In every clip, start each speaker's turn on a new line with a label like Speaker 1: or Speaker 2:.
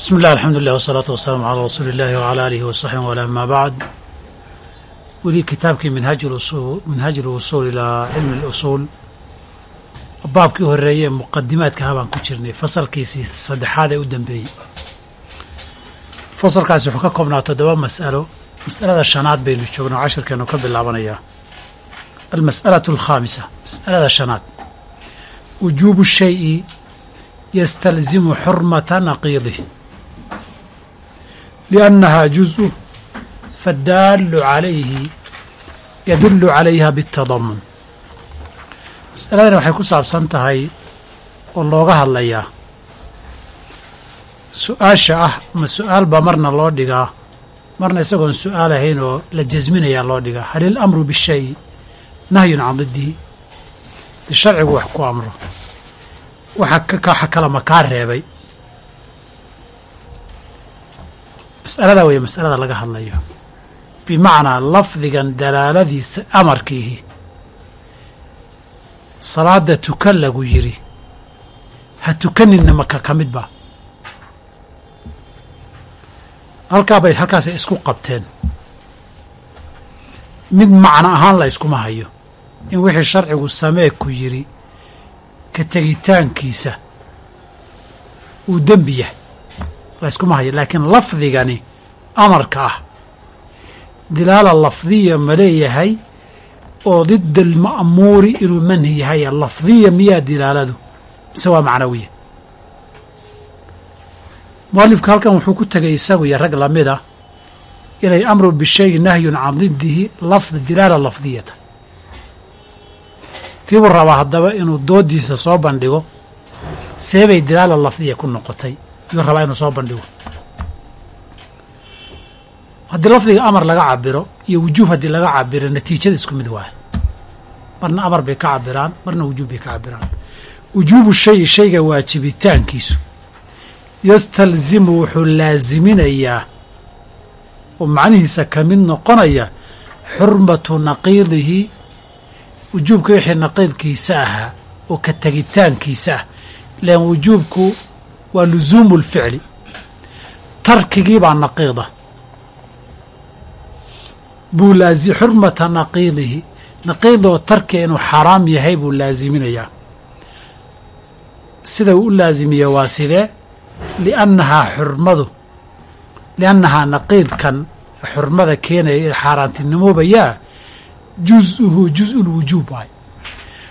Speaker 1: bismi illah alxamdulilah wasalaatu wasalaamu calaa rasuuli illahi wacalaa alihi wasaxbihi walaa ama bacd weli kitaabkii minhaaji lusuul ilaa cilmi lusuul baabkii horeeye muqadimaadka habaan ku jirnay fasalkiisii saddexaad ee u dambeeyey. Fasalkaasi wuxuu ka koobnaa toddoba mas'alo. Mas'alada shanaad baynu joogno cashirkeennu ka bilaabanayaa. Almas'alatu alkhaamisa mas'alada shanaad. Wujuubu shayi yastalzimu xurmata naqiidih liannaha juزءu fadaalu calayhi yadulu calayha biاtadamun mas'aladani waxay ku saabsan tahay oo looga hadlayaa su-aasha ah ma su-aal baa marna loo dhigaa marna isagoon su-aal ahayn oo la jasminayaa loo dhigaa hal ilamru bishay nahyun can didihi de sharcigu wax ku amro waxa kalama kaa reebay mas'alada weeye mas'alada laga hadlayo. Bimacnaa lafdigan dalaaladiisa amarkiihi. Salaada tukan lagu yidhi. Ha tukaninna maka ka mid ba. Halkaa bay halkaasay isku qabteen. Mid macno ahaan la yskuma hayo. In wixii sharcigu samee ku yidhi ka tegitaankiisa uu dembi yahay layskuma hayo laakiin lafdigani amarka ah. Dilaala lafdiya ma leeyahay oo dida alma'muuri inuu manhi yahay lafdiya miyaa dilaaladu. Mise waa macnawiya? Mualifka halkan wuxuu ku tegay isagu iyo rag la mid a inay amru bishayi nahyun can didihi lafd dilaala lafdiyata. Tiibuu rabaa haddaba inuu doodiisa soo bandhigo seebay dilaala lafdiya ku noqotay yuu rabaa inuu soo bandhigo. Haddii lafdiga amar laga cabiro iyo wujuub haddii laga cabiro natiijada isku mid waayo. Marna amar bay ka cabiraan marna wujuub bay ka cabiraan wujuubu shayi shayga waajibitaankiisu yastalzimu wuxuu laaziminayaa oo macnihiisa ka mid noqonaya xurmatu naqiidihi wujuubka wixii naqiidkiisa ahaa oo ka tegitaankiisa ah. Lean wujuubku waa lusuumu lficli. Tarkigii baa naqiida. Buu laazi xurmata naqiidihi. Naqiidoo tarkiga inuu xaaraam yahay buu laaziminayaa. Sida uu u laazimiye waa sidee liannahaa xurmadu liannahaa naqiidkan xurmada keenaya ee xaaraantinimoobayaa juz-uhu juz lwujuub waay.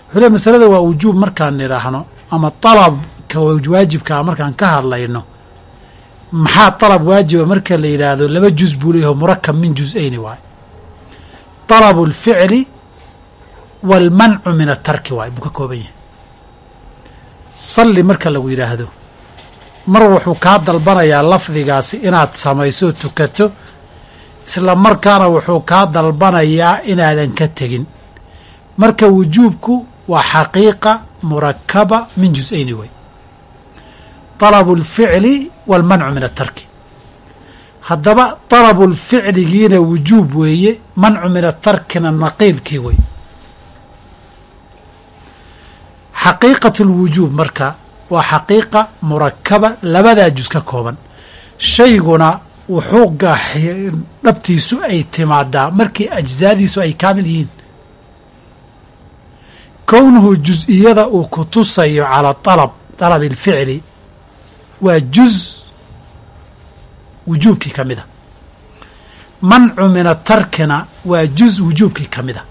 Speaker 1: Wuxuu le masalada waa wujuub markaan nidhaahno ama dalabka waajibkaa markaan ka hadlayno maxaa dalab waajiba marka la yidhaahdo laba juz buu leeyaho murakab min juz-ayni waay dalabu alficli waalmancu min atarki waay buu ka kooban yahay. Salli marka lagu yidhaahdo mar wuxuu kaa dalbanayaa lafdigaasi inaad samayso tukato isla markaana wuxuu kaa dalbanayaa inaadan ka tegin. Marka wujuubku waa xaqiiqa murakaba min juz-ayni way dalabu alficli waalmancu min atarki haddaba dalabu lficligiina wujuub weeye mancu min atarkina naqiidkii wey xaqiiqatu lwujuub marka waa xaqiiqa murakaba labadaa juz ka kooban. shayguna wuxuu dhabtiisu ay timaadaa markii ajzaadiisu ay kaamil yihiin. kownuhu juz-iyada uu ku tusayo calaa alab dalabi alficli waa juz wujuubkii ka mid a mancu min atarkina waa juz wujuubkii ka mid a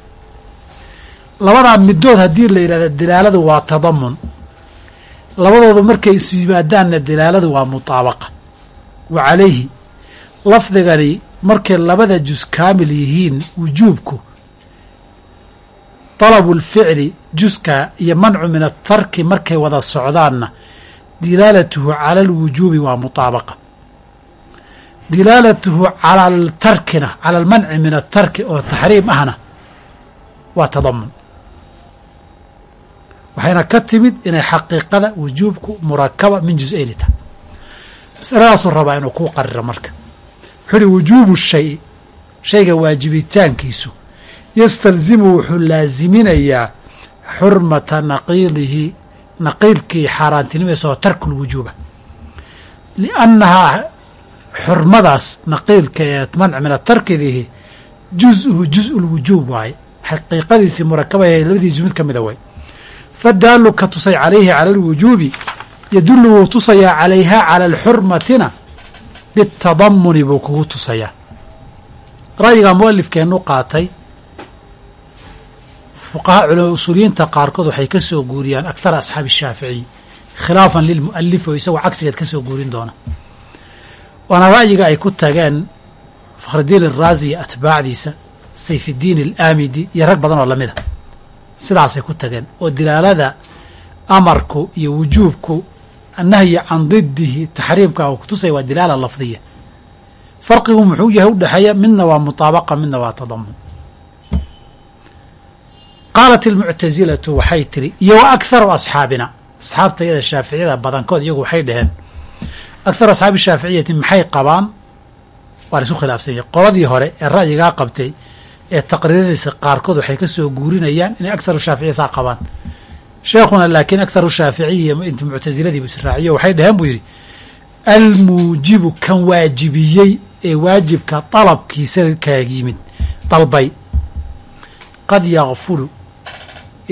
Speaker 1: labadaa midood haddii la yidhahdo dilaaladu waa tadamun labadoodu markay isu yimaadaanna dilaaladu waa mutaabaqa. Wa calayhi lafdigani markay labada juz kaamil yihiin wujuubku dalabu lficli juska iyo mancu min atarki markay wada socdaanna dilaalatuhu cala alwujuubi waa mutaabaqa. Dilaalatuhu cala altarkina cala almanci min atarki oo taxriim ahna waa tadamun waxayna ka timid inay xaqiiqada wujuubku murakaba min juz-ayni tahay. Masaladaasuu rabaa inuu kuu qariro marka. Wuxuu uhi wujuubu shayi shayga waajibitaankiisu yastalzimu wuxuu laaziminayaa xurmata naqiidihi naqiidkii xaaraantinimaysa oo tarku lwujuuba liannahaa xurmadaas naqiidka ee manc min atarkidihi juz-uhu juz lwujuub waaye. Xaqiiqadiisii murakabah labadiisu mid ka mida way. Fadaalu ka tusay calayhi cala alwujuubi yadullu wuu tusayaa calayhaa cala alxurmatina bitadamuni buu kugu tusayaa. Ra'yigaa mualifkeennu qaatay fuqahaa culama usuuliyiinta qaarkood waxay ka soo guuriyaan akthara asxaabi shaaficiy khilaafan lilmu'alif oo isagoo cagsigeed ka soo guurin doona. Waana ra'yiga ay ku tageen fakhridiin iraazi iyo atbaacdiisa sayfiddiin alaamidi iyo rag badan oo la mid a sidaasay ku tageen oo dilaalada amarku iyo wujuubku annahyi can didihi taxriimka uu kutusaya waa dilaala lafdiya. Farqigu muxuu yahay u dhexeeya midna waa mutaabaqa midna waa tadamun qaalat ilmuctasilatu waxay tiri iyo wa akharu asxaabina asxaabta iyada shaaficiyada badankood iyagu waxay dhaheen akharu asxaabi shaaficiyati maxay qabaan waa la isku khilaafsan yahy qoladii hore ee ra'yigaa qabtay ee taqriirinaysa qaarkood waxay ka soo guurinayaan inay akharu shaaficiya saa qabaan sheekhuna laakiin akharu shaaficiya inta muctasiladii israaciyo waxay dhaheen buu yidhi almuujibu kan waajibiyey ee waajibka dalabkiisa ka yimid dalbay qad yakfulu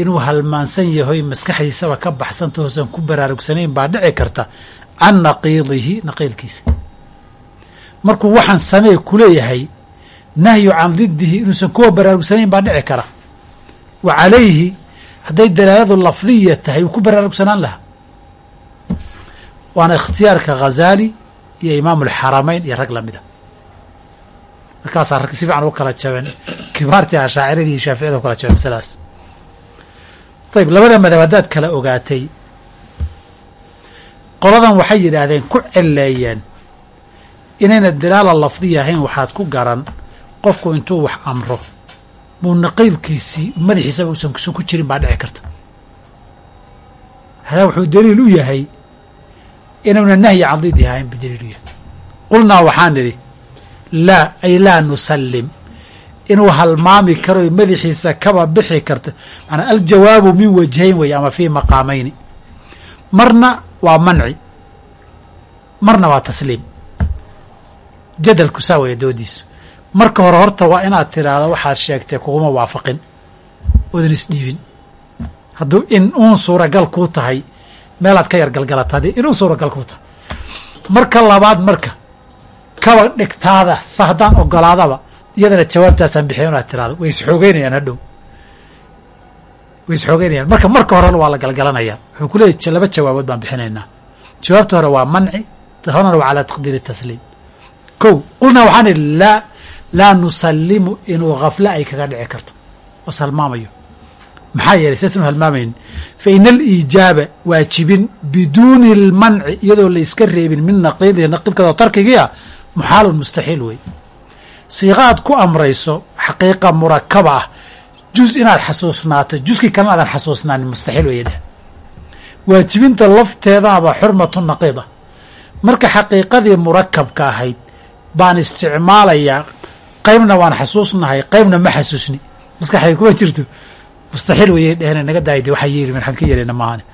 Speaker 1: inuu halmaansan yahoy maskaxdiisaba ka baxsanta hoosan ku baraarugsanayn baa dhici karta can naqiidihi naqiidkiisa markuu waxaan samee kuleeyahay nahyu can didihi inuusan kuwa baraarugsanayn baa dhici kara. Wa calayhi hadday dalaaladu lafdiya tahay uu ku baraarugsanaan lahaa. Waana ikhtiyaarka ghazaali iyo imaamu alxaramayn iyo rag lamida. Markaasaa rag si fiican u kala jabeen kibaartii ashaaciradii iyo shaaficiyada u kala jabeen masaladaas ayib labada madhab haddaad kala ogaatay qoladan waxay yidhaahdeen ku celeeyeen inayna dalaala lafdiya ahayn waxaad ku garan qofku intuu wax amro muu naqiidkiisii madaxiisaba usan usan ku jirin baa dhici karta. Hadaa wuxuu daliil u yahay inuuna nahyi can didi ahayn buu daliil u yahay. Qulnaa waxaan nidhi laa ay laa nusallim inuu halmaami karo madaxiisa kaba bixi karta. Manaa aljawaabu min wajhayn wey ama fii maqaamayni. Marna waa manci. Marna waa tasliim. Jadalku saa waya doodiisu. Marka hore horta waa inaad tiraahdo waxaad sheegtay kuguma waafaqin. Oodan isdhiibin. Hadduu in uun suuragal kuu tahay meelaad ka yar galgalata haddii in uun suuragal kuu tahay. Marka labaad marka kaba dhigtaada sa haddaan ogolaadaba iyadana jawaabtaasaan bixiya inaad tirahdo way isxoogeynayaan hadhow way isxoogeynayaan marka marka horena waa la galgalanayaa. Wuxuu ku leeyahy laba jawaabood baan bixinaynaa jawaabta hore waa manci horena waa calaa taqdiiri tasliim. Kow qulnaa waxaan idhi laa laa nusallimu inuu khafla ay kaga dhici karto. Oos halmaamayo maxaa yeelay sidaasnu halmaamayn fa ina aliijaaba waajibin biduuni almanci iyadoo la iska reebin min naqiidihi naqiidkado tarkigii ah muxaalun mustaxiil wey siiqa aad ku amrayso xaqiiqa murakaba ah. Juz inaad xasuusnaato juskii kalena aadan xasuusnaanin mustaxiil weeye dheh waajibinta lafteedaaba xurmatu naqiid ah marka xaqiiqadii murakabka ahayd baan isticmaalayaa qaybna waan xasuusnahay qaybna ma xasuusni. Maskaxday kuma jirto. Mustaxiil wayay dheheen naga daayde waxaa yeeli maxaan ka yeelana maahane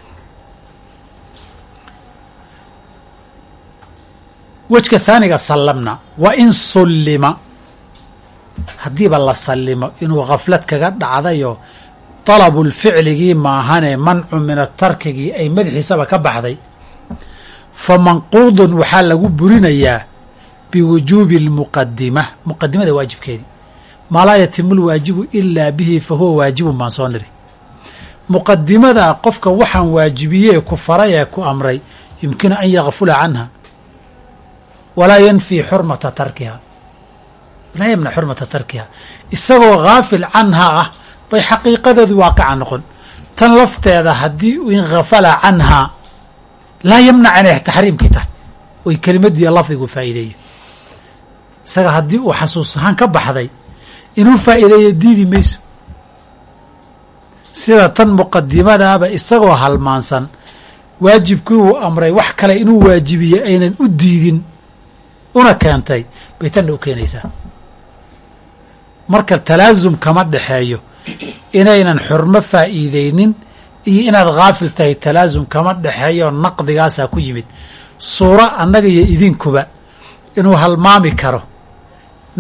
Speaker 1: wejka thaaniga sallamna wa in sullima haddiiba la sallimo inuu khaflad kaga dhacdayo dalabulficligii maahane mancu min atarkigii ay madaxiisaba ka baxday. Fa manquudun waxaa lagu burinayaa biwujuubi almuqadima muqadimada waajibkeedii maa laa yatimu lwaajibu ilaa bihi fa huwa waajibun baan soo niri. Muqadimada qofka waxaan waajibiyee ku faray ee ku amray yumkinu an yakfula canha walaa yanfii xurmata tarkiha laa yamnac xurmata tarkiha. Isagoo haafil canhaa ah bay xaqiiqadeedu waaqica noqon. Tan lafteeda haddii in khafala canhaa laa yamnac inay taxriimkii tahay. Oy kelimadii lafdigu faa'iideeyo isaga haddii uu xasuus ahaan ka baxday inuu faa'iideeyo diidi mayso. Sida tan muqadimadaaba isagoo halmaansan waajibkii uu amray wax kale inuu waajibiyo aynan u diidin una keentay bay tanna u keenaysaa marka talaasum kama dhexeeyo inaynan xurmo faa'iideynin iyo inaad haafil tahay talaasum kama dhexeeyo naqdigaasaa ku yimid. Suuro annaga iyo idinkuba inuu halmaami karo.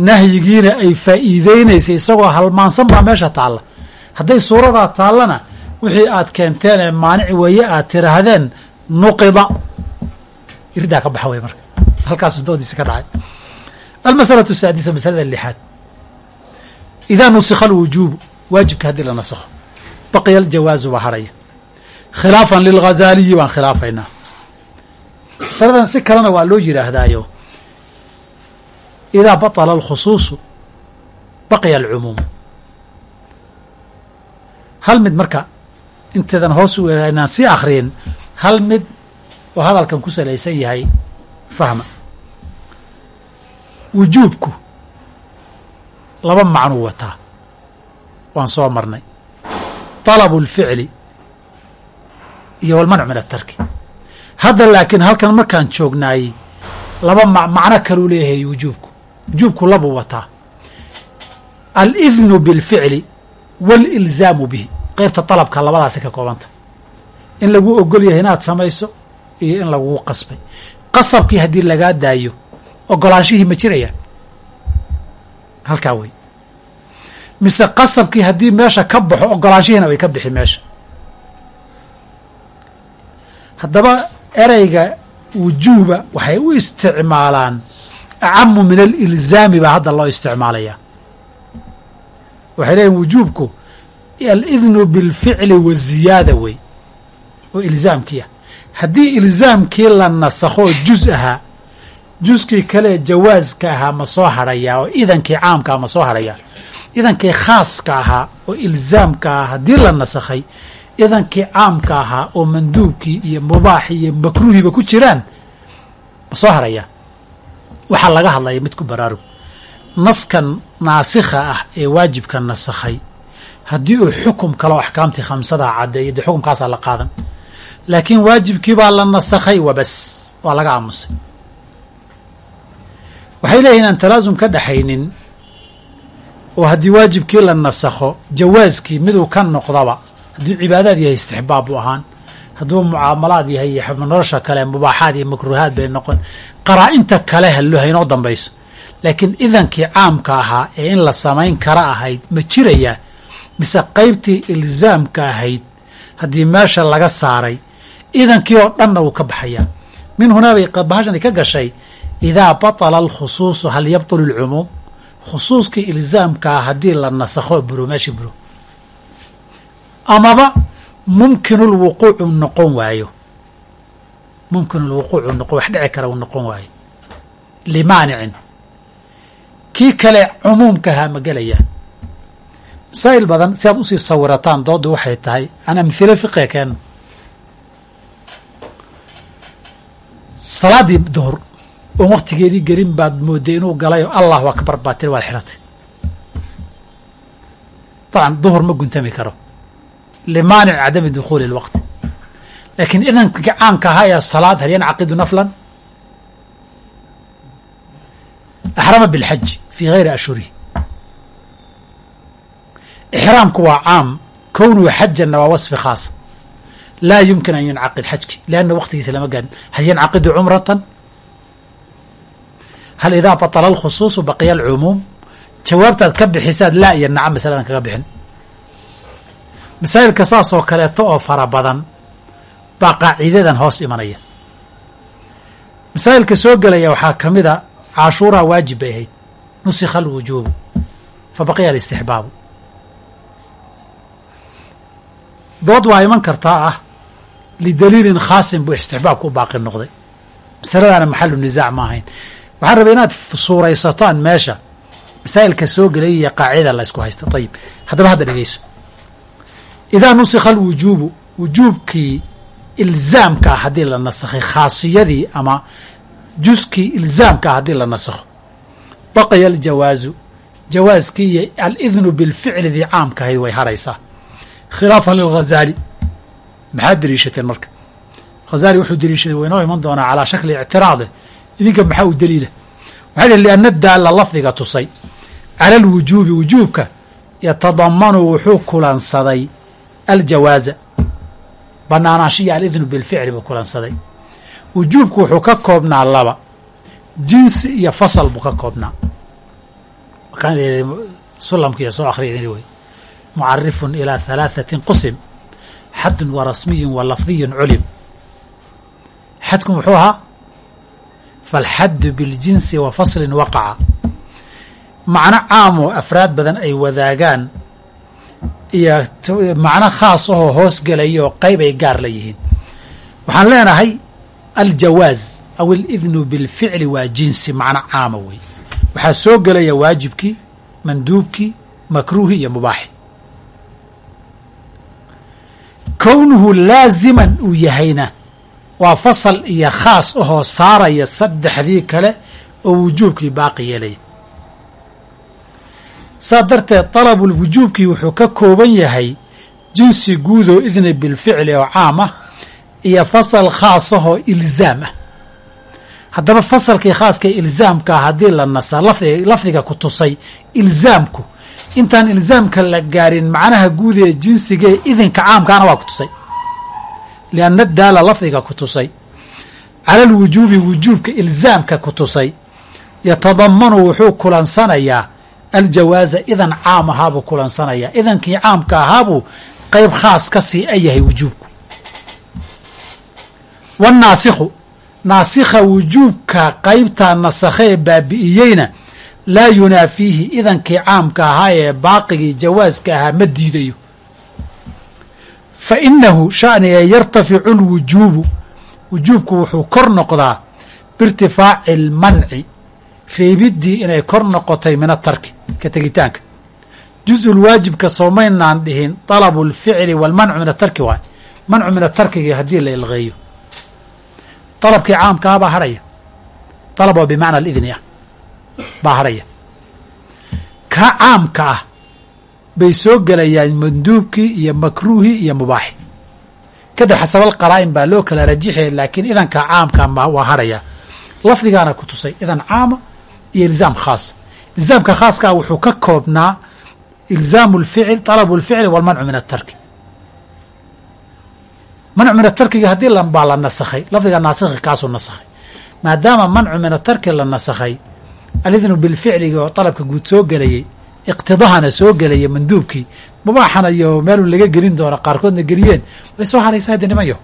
Speaker 1: Nahyigiina ay faa'iideynaysa isagoo halmaansan baa meesha taalla. Hadday suuradaa taallana wixii aad keenteen ee maanic weeye aad tiraahdeen nuqida. Irdaa ka baxa wey marka. Halkaasuu doodiisa ka dhacay. Almasalatu saadisa masalada lixaad idaa nusikha alwujuubu waajibka haddii la nasakho baqiya aljawaazu baa hadhaya khilaafan lilghazaaliyi baan khilaafaynaa masaladan si kalena waa loo yidhaahdaayo idaa baطla alkhusuusu baqiya alcumuum hal mid marka inteedan hoos inaan sii akriyin hal mid oo hadalkan ku salaysan yahay fahma wujuubku laba macnuu wataa waan soo marnay طalabu اlficli iyo walmancu min atarki hadda laakiin halkan markaan joognaayey laba ma macno kaluu leeyahay wujuubku wujuubku labuu wataa alidnu biاlficli wاlilzaamu bihi qeybta dalabka labadaasi ka koobanta in lagu ogol yahay inaad samayso iyo in lagugu qasbay qasabkii haddii lagaa daayo ogolaanshihii ma jiraya halkaa wey mise qasabkii haddii meesha ka baxo ogolaanshihiina way ka bixi meesha. Haddaba ereyga wujuuba waxay u isticmaalaan acamu min alilzaami baa hadda loo isticmaalayaa. Waxay leeyihiin wujuubku alidnu bilficli waziyaada wey oo ilzaamkiiah haddii ilzaamkii la nasakho juz ahaa juskii kale jawaaska ahaa ma soo hadhayaa oo idankii caamkaa ma soo hadhayaa idankii khaaska ahaa oo ilzaamka ahaa haddii la nasakhay idankii caamka ahaa oo manduubkii iyo mubaaxii iyo makruuhiiba ku jiraan ma soo hadhayaa waxaa laga hadlaya mid ku baraarug naskan naasikha ah ee waajibka nasakhay haddii uu xukum kaleo axkaamtii khamsadaa caddeeyo dee xukumkaasaa la qaadan. Laakiin waajibkii baa la nasakhay wa bas waa laga aamusay waxay leeyihiin aan talaasum ka dhexaynin oo haddii waajibkii la nasakho jawaaskii miduu ka noqdaba hadduu cibaadaad yahay istixbaab u ahaan hadduu mucaamalaad yahay iyo nolosha kale mubaaxaad iyo makruuhaad bay noqon. Qaraa-inta kale haynoo dambayso. Laakiin idankii caamka ahaa ee in la samayn kara ahayd ma jirayaa mise qaybtii ilzaamka ahayd haddii meesha laga saaray idankii oo dhanna wuu ka baxayaa. Min hunaa bay bahashan ka gashay idaa batala alkhusuusu hal yabtulu alcumuum khusuuskii ilzaamkaa haddii la nasakho buro meeshii buro amaba mumkinu lwuquucu noqon waayo mumkinu lwuquucu noqon wax dhici kara uu noqon waayo limaanicin kii kale cumuumkahaa ma gelayaan masaa'il badan si aad u sii sawirataan dooddu waxay tahay aan amhilo fiqiga keeno salaaddii duhur oon waktigeedii gelin baad mooday inuu galay oo allahu akbar baa tiri waad xidhatay dabcan duhur ma guntami karo. Limaanic cadami dukhuuli اlwaqti laakiin idanka caamka ahaa ee salaad hal yancaqidu naflan. Axrama biاlxaji fii gayri ashhurihi ixraamku waa caam kownuhu xajanna waa wasfi khaasa laa yumkin an yancaqid xajki lianna waqtigiisa lama gaarin hal yancaqidu cumratan hal idaa baطla alkhusuusu baqiya alcumuum jawaabtaad ka bixisaad laa iyo nacam masaladan kaga bixin masaa'ilka saas oo kaleeto oo fara badan baa qaaciidadan hoos imanaya masaa'ilka soo gelaya waxaa ka mida caashuuraa waajib bay ahayd nusikha alwujuubu fa baqiya alistixbaabu dood waa iman kartaa ah lidaliilin khaasin buu istixbaabku u baaqi noqday masaladaana maxalu nisaac ma ahayn waxaan rabay inaad suuraysataan meesha. Masaa'ilka soo gelaya iyo qaacida la ysku haysta ayib haddaba hadda dhegeyso idaa nusikha alwujuubu wujuubkii ilzaamka ah haddii la nasakhay khaasiyadii ama juskii ilzaamka ah haddii la nasakho baqaya aljawaazu. Jawaaskii iyo alidnu bilficlidii caamka ahayd way haraysaa. Khilaafan lilghazaali. Maxaad deliishateen marka? Ghazaali wuxuu deliishaday waynoo iman doonaa calaa shakli ictiraade idinka maxaa u daliila? Waxay dhi lianna daalla lafdiga tusay. Cala alwujuubi wujuubka yatadamanu wuxuu kulansaday aljawaaza. Banaanaanshiya alidnu bilficli buu kulansaday. Wujuubku wuxuu ka koobnaa laba. Jinsi iyo fasal buu ka koobnaa. Sulamkiiyo soo akhriya idin wey. Mucarifun ilaa halaaثatin qusim. Xadun wa rasmiyun wa lafdiyun culim. Xadku muxuu ahaa falxaddu biاljinsi wa faslin waqaca macno caamoo afraad badan ay wadaagaan iyo macno khaas hoos gelaya oo ay gaar la yihiin waxaan leenahay aljawaaz aw alidnu bilficli waa jinsi macno caama wey waxaa soo gelaya waajibkii manduubkii makruuhi iyo mubaaxi kownuhu laaziman uu yahayna waa fasal iyo khaas ahoo saaraya saddexdii kale oo wujuubkii baaqi yeelaya saas darteed dalabul wujuubkii wuxuu ka kooban yahay jinsi guud oo idni bilficli oo caam ah iyo fasal khaas ahoo ilzaam ah. Haddaba fasalkii khaaska ilzaamkaa haddii la nasa lafdiga ku tusay ilzaamku intaan ilzaamka la gaarin macnaha guud ee jinsigee idinka caamkaana waa ku tusay lianna daala lafdiga ku tusay cala alwujuubi wujuubka ilzaamka ku tusay yatadamanu wuxuu kulansanayaa aljawaaza idan caam ahaabuu kulansanayaa idankii caamka ahaabuu qayb khaas ka sii a yahay wujuubku wannaasikhu naasikha wujuubka qaybtaa nasakhe ee baabi'iyeyna laa yunaafiihi idankii caamka ahaa ee baaqigii jawaaska ahaa ma diidayo fa inahu shaniga yartaficu lwujuubu wujuubku wuxuu kor noqdaa biirtifaaci almanci reebiddii inay kor noqotay min atarki ka tegitaanka juz-ul waajibka soomaynaan dhihin dalabu lficli walmancu min atarki waay mancu min atarkigii haddii la ilqeeyo dalabkii ah baa hadhaya dalab oo bimacna alidni ah baa hadhaya kaa caamka ah bay soo gelayaan manduubkii iyo makruuhii iyo mubaaxi kadib xasabal qaraa'in baa loo kala rajixaya laakiin idanka caamka waa hadhaya lafdigaana ku tusay idan caama iyo ilzaam khaas. Ilzaamka khaaskaa wuxuu ka koobnaa ilzaamu lficil talabu lficli walmancu min atarki mancu min atarkiga haddii baa la nasakhay lafdiga naasikhi kaasuu nasakhay. Maadaama mancu min atarki la nasakhay alidnu bilficligi oo dalabka guud soo gelayey iqtidahana soo gelaya manduubkii. Mubaaxana iyo meelun laga gelin doono qaarkoodna geliyeen. Way soo haraysaa haddi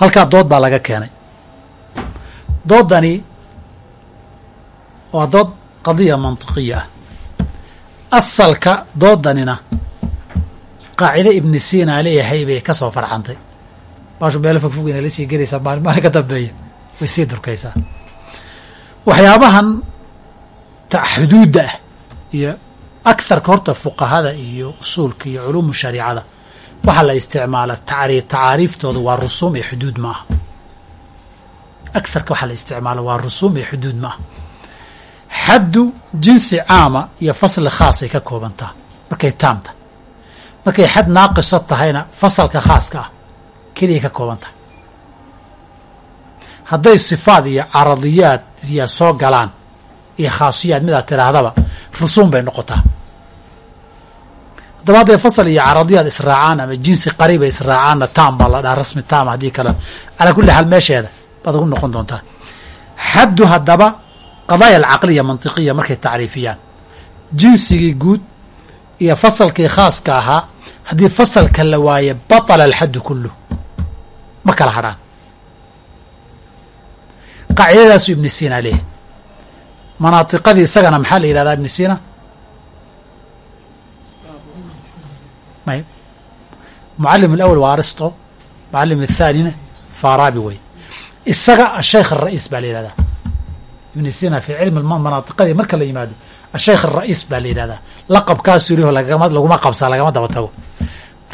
Speaker 1: halkaa dood baa laga keenay. Doodani waa dood qadiya mantiqiya ah. Asalka doodanina qaacide ibni sina leeyahay bay ka soo farcantay. Baashu meelo fogfog inay la sii gelaysaa maali maalin ka dambeeya. Way sii durkaysaa. Waxyaabahan xuduudda ah iyo aktharka horta fuqahada iyo usuulka iyo culuumu shariicada waxaa la isticmaala tari tacaariiftooda waa rusuum iyo xuduud ma aha aktharka waxaa la isticmaala waa rusuum iyo xuduud ma aha xaddu jinsi caama iyo fasli khaasay ka koobantaa markay taamta markay xad naaqisa tahayna fasalka khaaska ah keliya ka kooban tahay hadday sifaad iyo caradiyaad iyo soo galaan iyo khaasiyaad midaad tidhaahdaba rusuum bay noqotaa. Haddaba hadday fasal iyo caradiyaad israacaan ama jinsi qariiba israacaanna taam baa la dhaha rasmi taama haddii kale. Calaa kulli xaal meesheeda baad ugu noqon doontaa xaddu haddaba qadaaya alcaqliya mantiqiya markay tacriifiyaan. Jinsigii guud iyo fasalkii khaaska ahaa haddii fasalka la waaye batala alxaddu kulluh ma kala hadhaan. Qaacidadaasu ibni sina leeyahy manaatiqadii isagana maxaa la yihahdaa ibni sina may mucalim alawal waa aristo mucalim athaanina farabi wey isaga asheikh ara'iis baa la yihahdaa ibni sina fi cilmi manaatiqadii marka la yimaado asheikh ara'iis baa la yidhahdaa. Laqabkaasuu liho laguma qabsaa lagama daba tago.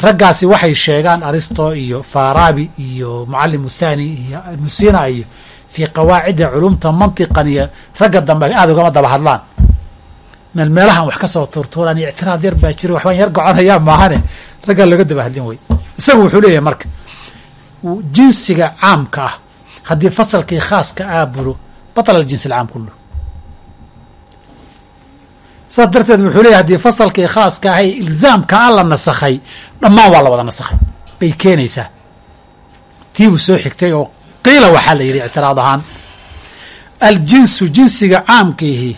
Speaker 1: Raggaasi waxay sheegaan aristo iyo farabi iyo mucalim thani iyo ibnu sina iyo fii qawaacida culumta mantiqan iyo ragga dambe aada ugama daba hadlaan meel meelahan wax ka soo tuurtuuraan iyo ictiraad yar baa jira waxbaan yar goconayaa maahane raggaa looga daba hadlin wey isagu wuxuu leeyahay marka jinsiga caamka ah haddii fasalkii khaaska aa buro aljinsi alcaam kullu saas darteed wuxuu leeyahy haddii fasalkii khaaska ahay ilzaamka a la nasakhay dhammaan waa la wada nasakhay bay keenaysaa tiibuu soo xigtay oo qiila waxaa la yidhi ictiraad ahaan aljinsu jinsiga caamkiihi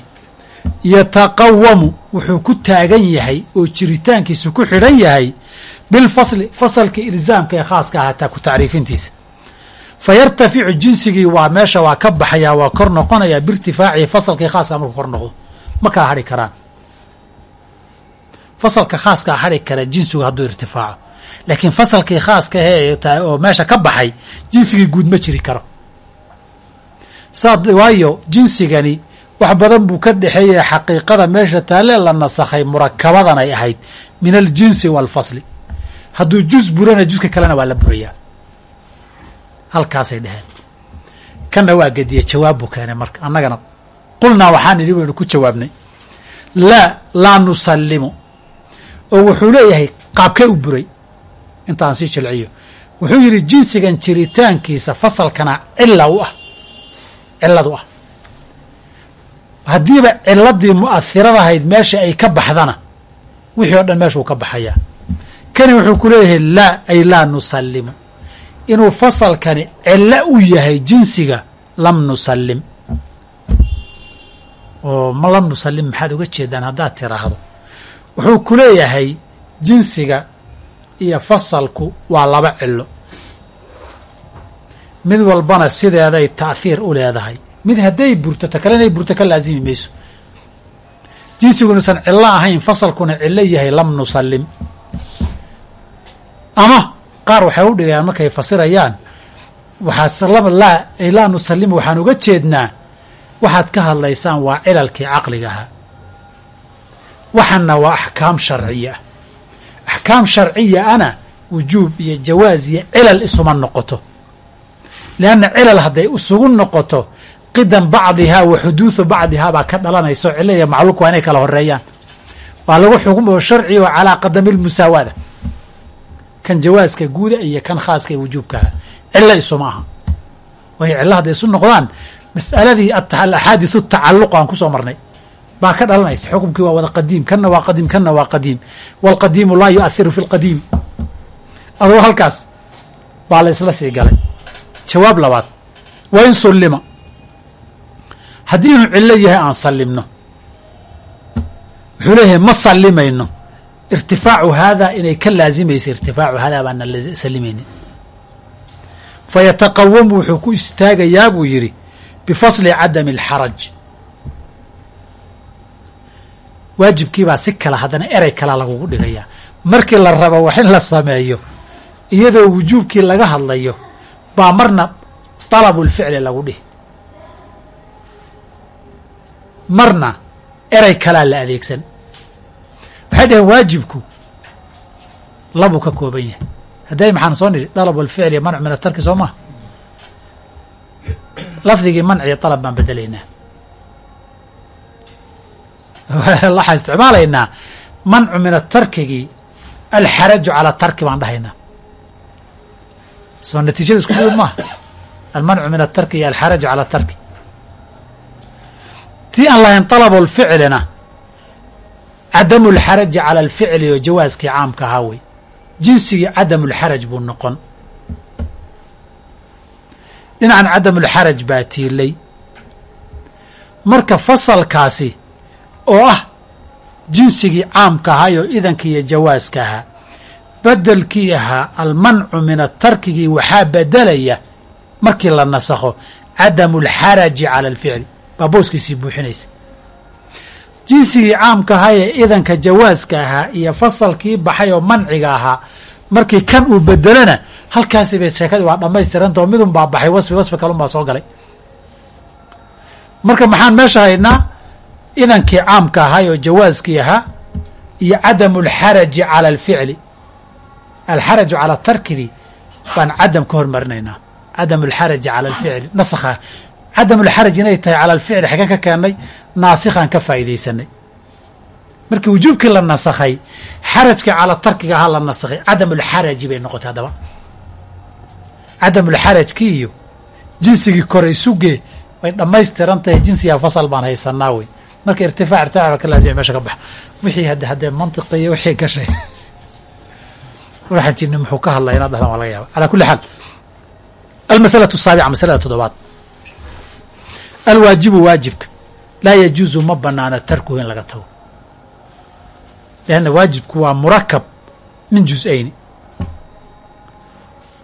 Speaker 1: yataqawamu wuxuu ku taagan yahay oo jiritaankiisu ku xidhan yahay bilfasli fasalka ilzaamka ee khaaska ah hataa ku tacriifintiisa. Fa yartaficu jinsigii waa meesha waa ka baxayaa waa kor noqonayaa biirtifaacihi fasalkii khaaska markuu kor noqdo. Ma kaa hadhi karaan. Fasalka khaaskaa hadhi kara jinsigu hadduu irtifaaco laakiin fasalkii khaaska ahee oo meesha ka baxay jinsigii guud ma jiri karo. Saa waayo jinsigani wax badan buu ka dhexeeyay xaqiiqada meesha taalee la nasakhay murakabadan ay ahayd min aljinsi waalfasli hadduu juz burana juska kalena waa la burayaa halkaasay dheheen kanna waa gediye jawaab buu keenay marka annagana qulnaa waxaan idhi waynu ku jawaabnay. Laa laa nusallimu. Oo wuxuu leeyahay qaabkee u buray intaan sii jilciyo wuxuu yidhi jinsigan jiritaankiisa fasalkana cila u ah. Ciladu ah. Haddiiba ciladii mu'ahiradahayd meesha ay ka baxdana wixii o dhan meeshuu ka baxayaa. Kani wuxuu ku leeyahay laa ay laa nusallimu. Inuu fasalkani cilo u yahay jinsiga lam nusallim. Oo ma lam nusallim maxaad uga jeedaan haddaad tiraahdo. Wuxuu ku leeyahay jinsiga iyo fasalku waa laba cilo mid walbana sideeday ta'hiir u leedahay. Mid hadday burto ta kale inay burto ka laasimi mayso. Jinsiguniusan cilo ahayn fasalkuna cilo yahay lam nusallim. Ama qaar waxay u dhigayaan markay fasirayaan waxaa ay laa nusallim waxaan uga jeednaa. Waxaad ka hadlaysaan waa cilalkii caqliga ahaa waxana waa axkaam sharciya axkaam sharciya ana wujuub iyo jawaaz iyo cilal isuma noqoto. Leanna cilal hadday isugu noqoto qidam bacdihaa wa xuduudu bacdihaa baa ka dhalanayso cilo iyo macluulka waa inay kala horeeyaan waa lagu xukm oo sharci oo calaa qadami lmusaawaada kan jawaaska guuda iyo kan khaaska ee wujuubkaha cilo isuma aha. Waayo cilo hadday isu noqdaan. Mas'aladii axaadiثu tacaluq aan ku soo marnay baa ka dhalanaysa xukumkii waa wada qadiim kanna waa qadiim kanna waa qadiim wاlqadiimu laa yuahiru fi اlqadiim adoo halkaas baa la isla sii galay jawaab labaad wa in sullima haddii inuu cilo yahay aan sallimno wuxuu leeyahay ma sallimayno irtifaacu haada inay ka laazimaysa irtifaacu haadaa baana sallimaynin fayataqawamu wuxuu ku istaagayaa buu yidhi bifasli cadami اlxaraj waajibkiibaa si kale haddana erey kala lagugu dhigayaa markii la rabo wax in la sameeyo iyadoo wujuubkii laga hadlayo baa marna dalabu lficli lagu dhihi. Marna erey kalaa la adeegsan. Waxay dhaheen waajibku labuu ka kooban yahay. Hadday maxaan soo nidhi dalabu alficli mancu min atarki soo maha lafdigii manciyo dalab baan bedelaynaa waxaan isticmaalaynaa mancu min atarkigii alxaraju calaa tarki baan dhahaynaa. Soo natiijada isku mid maaha? Almancu min atarki iyo alxaraju calaa tarki. Tii aan lahayn dalab lficlina cadamu lxaraji cala alficli oo jawaaskii caamka ahaa wey jinsigii cadamu lxaraj buu noqon. Dhinacan cadamulxaraj baa tiilay marka fasalkaasi oo ah jinsigii caamka ahaayoo idanka iyo jawaaska ahaa. Bedelkii ahaa almancu min atarkigii waxaa bedelaya markii la nasakho cadamu alxaraji cala alficli baa booskiisii buuxinaysa. Jinsigii caamka ahaa ee idanka jawaaska ahaa iyo fasalkii baxay oo manciga ahaa markii kan uu bedelona halkaasi bay sheekadii waa dhammaystirantao midun baa baxay wasfi wasfi kalun baa soo galay. Marka maxaan meesha haynaa idankii caamka ahaa oo jawaaskii ahaa iyo cadamu alxaraji cala alficli alxaraju cala tarkidii baan cadam ka hormarinaynaa cadamu alxaraji cala alficli nasakha. Cadamu alxaraj inay tahay cala alficli xagan ka keennay naasikhaan ka faa'iidaysanay. Markii wujuubkii la nasakhay xarajkii cala tarkiga ahaa la nasakhay cadamu alxaraji bay noqotay haddaba. Cadamulxarajkii iyo jinsigii kore isugee way dhammaystiran tahay jinsigaa fasal baan haysanaa wey marka irtifaac irtifaac ba ka laazima mesha ka baxa wixii had haddee mantiqiyo wixii gashay waxaan jirni muxuu ka hadlaya inaad dhahdan waa laga yaaba calaa kulli xaal almasalatu asaabica masalada toddobaad alwaajibu waajibka laa yajuusu ma banaana tarkuhu in laga tago lianna waajibku waa murakab min juz-ayni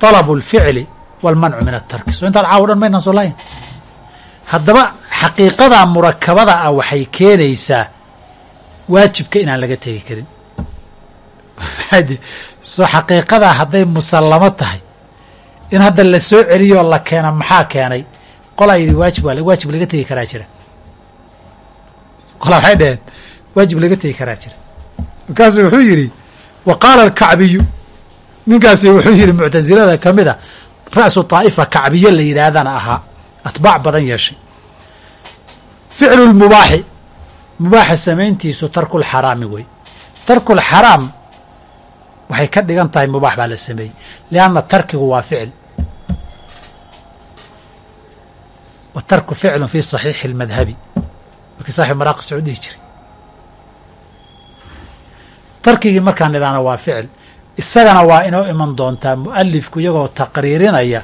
Speaker 1: طalabu اlficli wاlmancu min atarki soo intaan caawo dhan maynaan soo lahayn haddaba xaqiiqadaa murakabada ah waxay keenaysaa waajibka inaan laga tegi karin. Soo xaqiiqadaa hadday musallamo tahay. In hadda la soo celiyoo la keena maxaa keenay? Qolaa yidhi waajib waa waajib laga tegi karaa jira. Qolaa waxay dhaheen waajib laga tegi karaa jira. Markaasu wuxuu yidhi wa qaala alkacbiyu. Ninkaasi wuxuu yidhi muctasilada ka mid a ra'su طaa'ifa kacbiye la yidhaahdana ahaa. Atbaac badan yeeshay ficlu lmubaaxi mubaaxa samayntiisu tarku lxaraami wey tarku lxaraam waxay ka dhigan tahay mubaax baa la sameeyey lianna tarkigu waa ficil. Wa tarku ficlu fi saxiixi اlmadhabi markii saaxib maraaqis u jiray tarkigii markaan nidhaana waa ficil. Isagana waa inoo iman doontaa mu'alifku iyagoo taqriirinaya